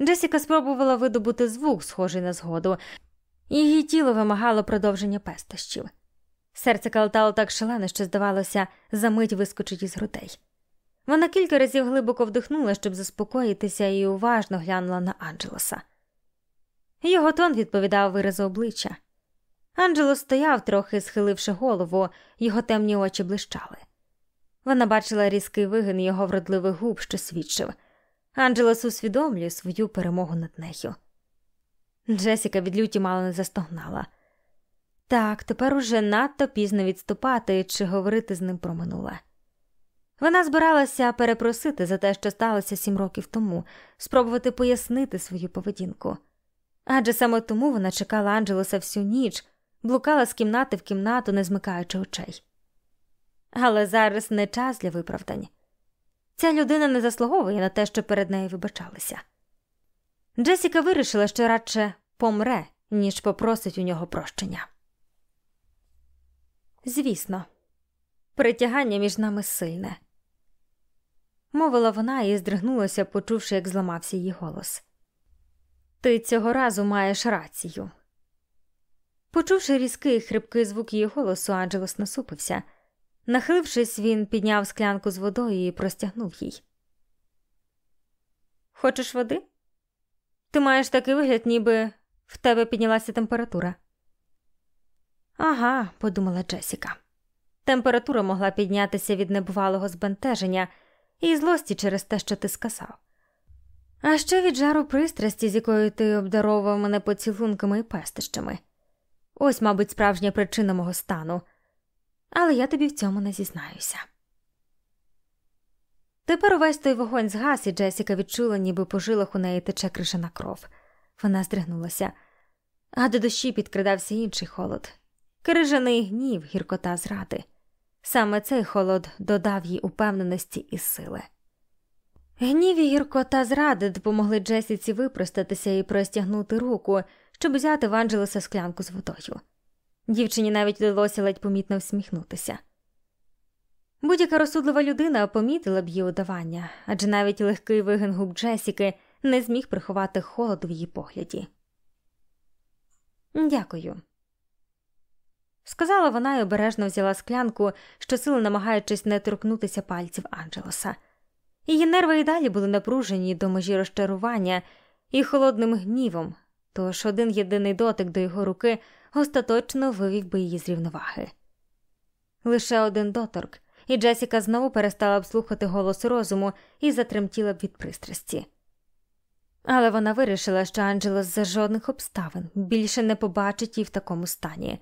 Джесіка спробувала видобути звук, схожий на згоду, її тіло вимагало продовження пестощів. Серце калатало так шалено, що, здавалося, за мить вискочить із грудей. Вона кілька разів глибоко вдихнула, щоб заспокоїтися, і уважно глянула на Анджелоса. Його тон відповідав виразу обличчя. Анджело стояв, трохи схиливши голову, його темні очі блищали. Вона бачила різкий вигин його вродливих губ, що свідчив. Анджелос усвідомлює свою перемогу над нею. Джесіка від люті мало не застогнала. Так, тепер уже надто пізно відступати чи говорити з ним про минуле. Вона збиралася перепросити за те, що сталося сім років тому, спробувати пояснити свою поведінку. Адже саме тому вона чекала Анджелоса всю ніч, блукала з кімнати в кімнату, не змикаючи очей. Але зараз не час для виправдань. Ця людина не заслуговує на те, що перед нею вибачалися. Джесіка вирішила, що радше помре, ніж попросить у нього прощення. Звісно, притягання між нами сильне, мовила вона і здригнулася, почувши, як зламався її голос. Ти цього разу маєш рацію. Почувши різкий хрипкий звук її голосу, Анджелос насупився. Нахилившись, він підняв склянку з водою і простягнув їй. Хочеш води? Ти маєш такий вигляд, ніби в тебе піднялася температура. Ага, подумала Джесіка. Температура могла піднятися від небувалого збентеження і злості через те, що ти сказав. А ще від жару пристрасті, з якою ти обдаровував мене поцілунками і пестищами. Ось, мабуть, справжня причина мого стану, але я тобі в цьому не зізнаюся. Тепер увесь той вогонь згас, і Джесіка відчула, ніби по жилах у неї тече крижана кров. Вона здригнулася, а до душі підкрадався інший холод крижаний гнів, гіркота зради. Саме цей холод додав їй упевненості і сили. Гнів і гіркота зради допомогли Джесіці випростатися і простягнути руку, щоб взяти в Анджелеса склянку з водою. Дівчині навіть вдалося ледь помітно всміхнутися. Будь-яка розсудлива людина помітила б її удавання, адже навіть легкий вигин губ Джесіки не зміг приховати холод в її погляді. Дякую, сказала вона і обережно взяла склянку, щосили намагаючись не торкнутися пальців Анджелоса. Її нерви і далі були напружені до межі розчарування і холодним гнівом, тож один єдиний дотик до його руки остаточно вивів би її з рівноваги. Лише один доторк, і Джесіка знову перестала б слухати голос розуму і затремтіла б від пристрасті. Але вона вирішила, що Анджелос за жодних обставин більше не побачить її в такому стані.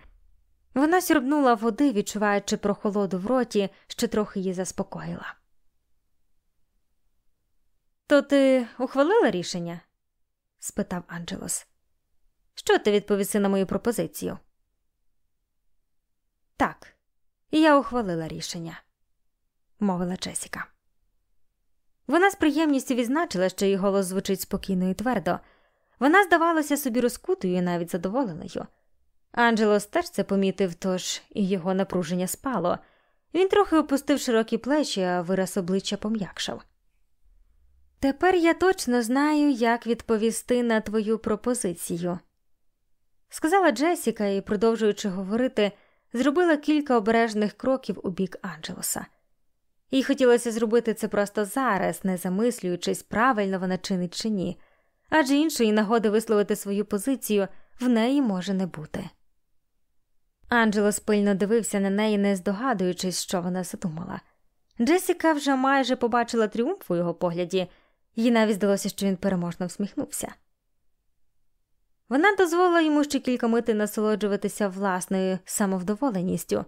Вона сюрбнула води, відчуваючи прохолоду в роті, що трохи її заспокоїла. То ти ухвалила рішення? спитав Анджелос. Що ти відповіси на мою пропозицію? Так, я ухвалила рішення, мовила Джесіка. Вона з приємністю відзначила, що її голос звучить спокійно і твердо. Вона здавалася собі розкутою і навіть задоволеною. Анджелос теж це помітив, тож і його напруження спало. Він трохи опустив широкі плечі, а вираз обличчя пом'якшав. Тепер я точно знаю, як відповісти на твою пропозицію, сказала Джесіка і, продовжуючи говорити, зробила кілька обережних кроків у бік Анджелоса. Їй хотілося зробити це просто зараз, не замислюючись, правильно вона чинить чи ні, адже іншої нагоди висловити свою позицію в неї може не бути. Анджело спильно дивився на неї, не здогадуючись, що вона задумала. Джесіка вже майже побачила тріумф у його погляді, їй навіть здалося, що він переможно всміхнувся. Вона дозволила йому ще кілька мити насолоджуватися власною самовдоволеністю,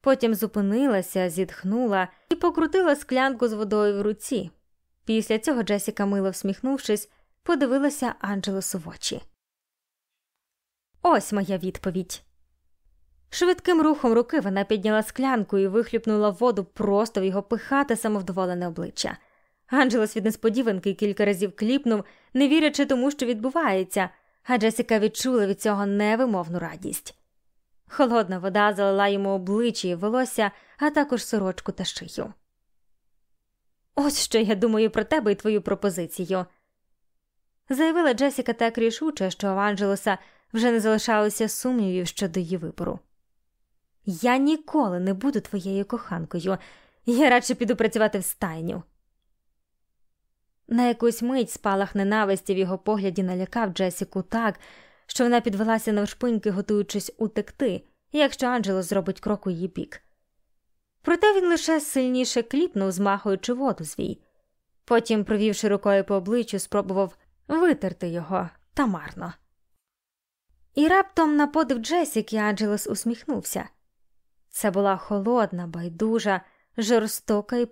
потім зупинилася, зітхнула і покрутила склянку з водою в руці. Після цього Джесіка, мило всміхнувшись, подивилася Анджелесу в очі. Ось моя відповідь. Швидким рухом руки вона підняла склянку і вихлюпнула воду просто в його пихате самовдоволене обличчя. Анджелос від несподіванки кілька разів кліпнув, не вірячи тому, що відбувається, а Джесіка відчула від цього невимовну радість. Холодна вода залила йому обличчя і волосся, а також сорочку та шию. Ось що я думаю про тебе і твою пропозицію, заявила Джесіка так рішуче, що у Анджелоса вже не залишалося сумнівів щодо її вибору. Я ніколи не буду твоєю коханкою, я радше піду працювати в стайню. На якусь мить спалах ненависті в його погляді налякав Джесіку так, що вона підвелася навшпиньки, готуючись утекти, якщо Анджело зробить крок у її бік. Проте він лише сильніше кліпнув, змахуючи воду звій. Потім, провівши рукою по обличчю, спробував витерти його та марно. І раптом на подив Джесіки Анджелес усміхнувся. Це була холодна, байдужа, жорстока і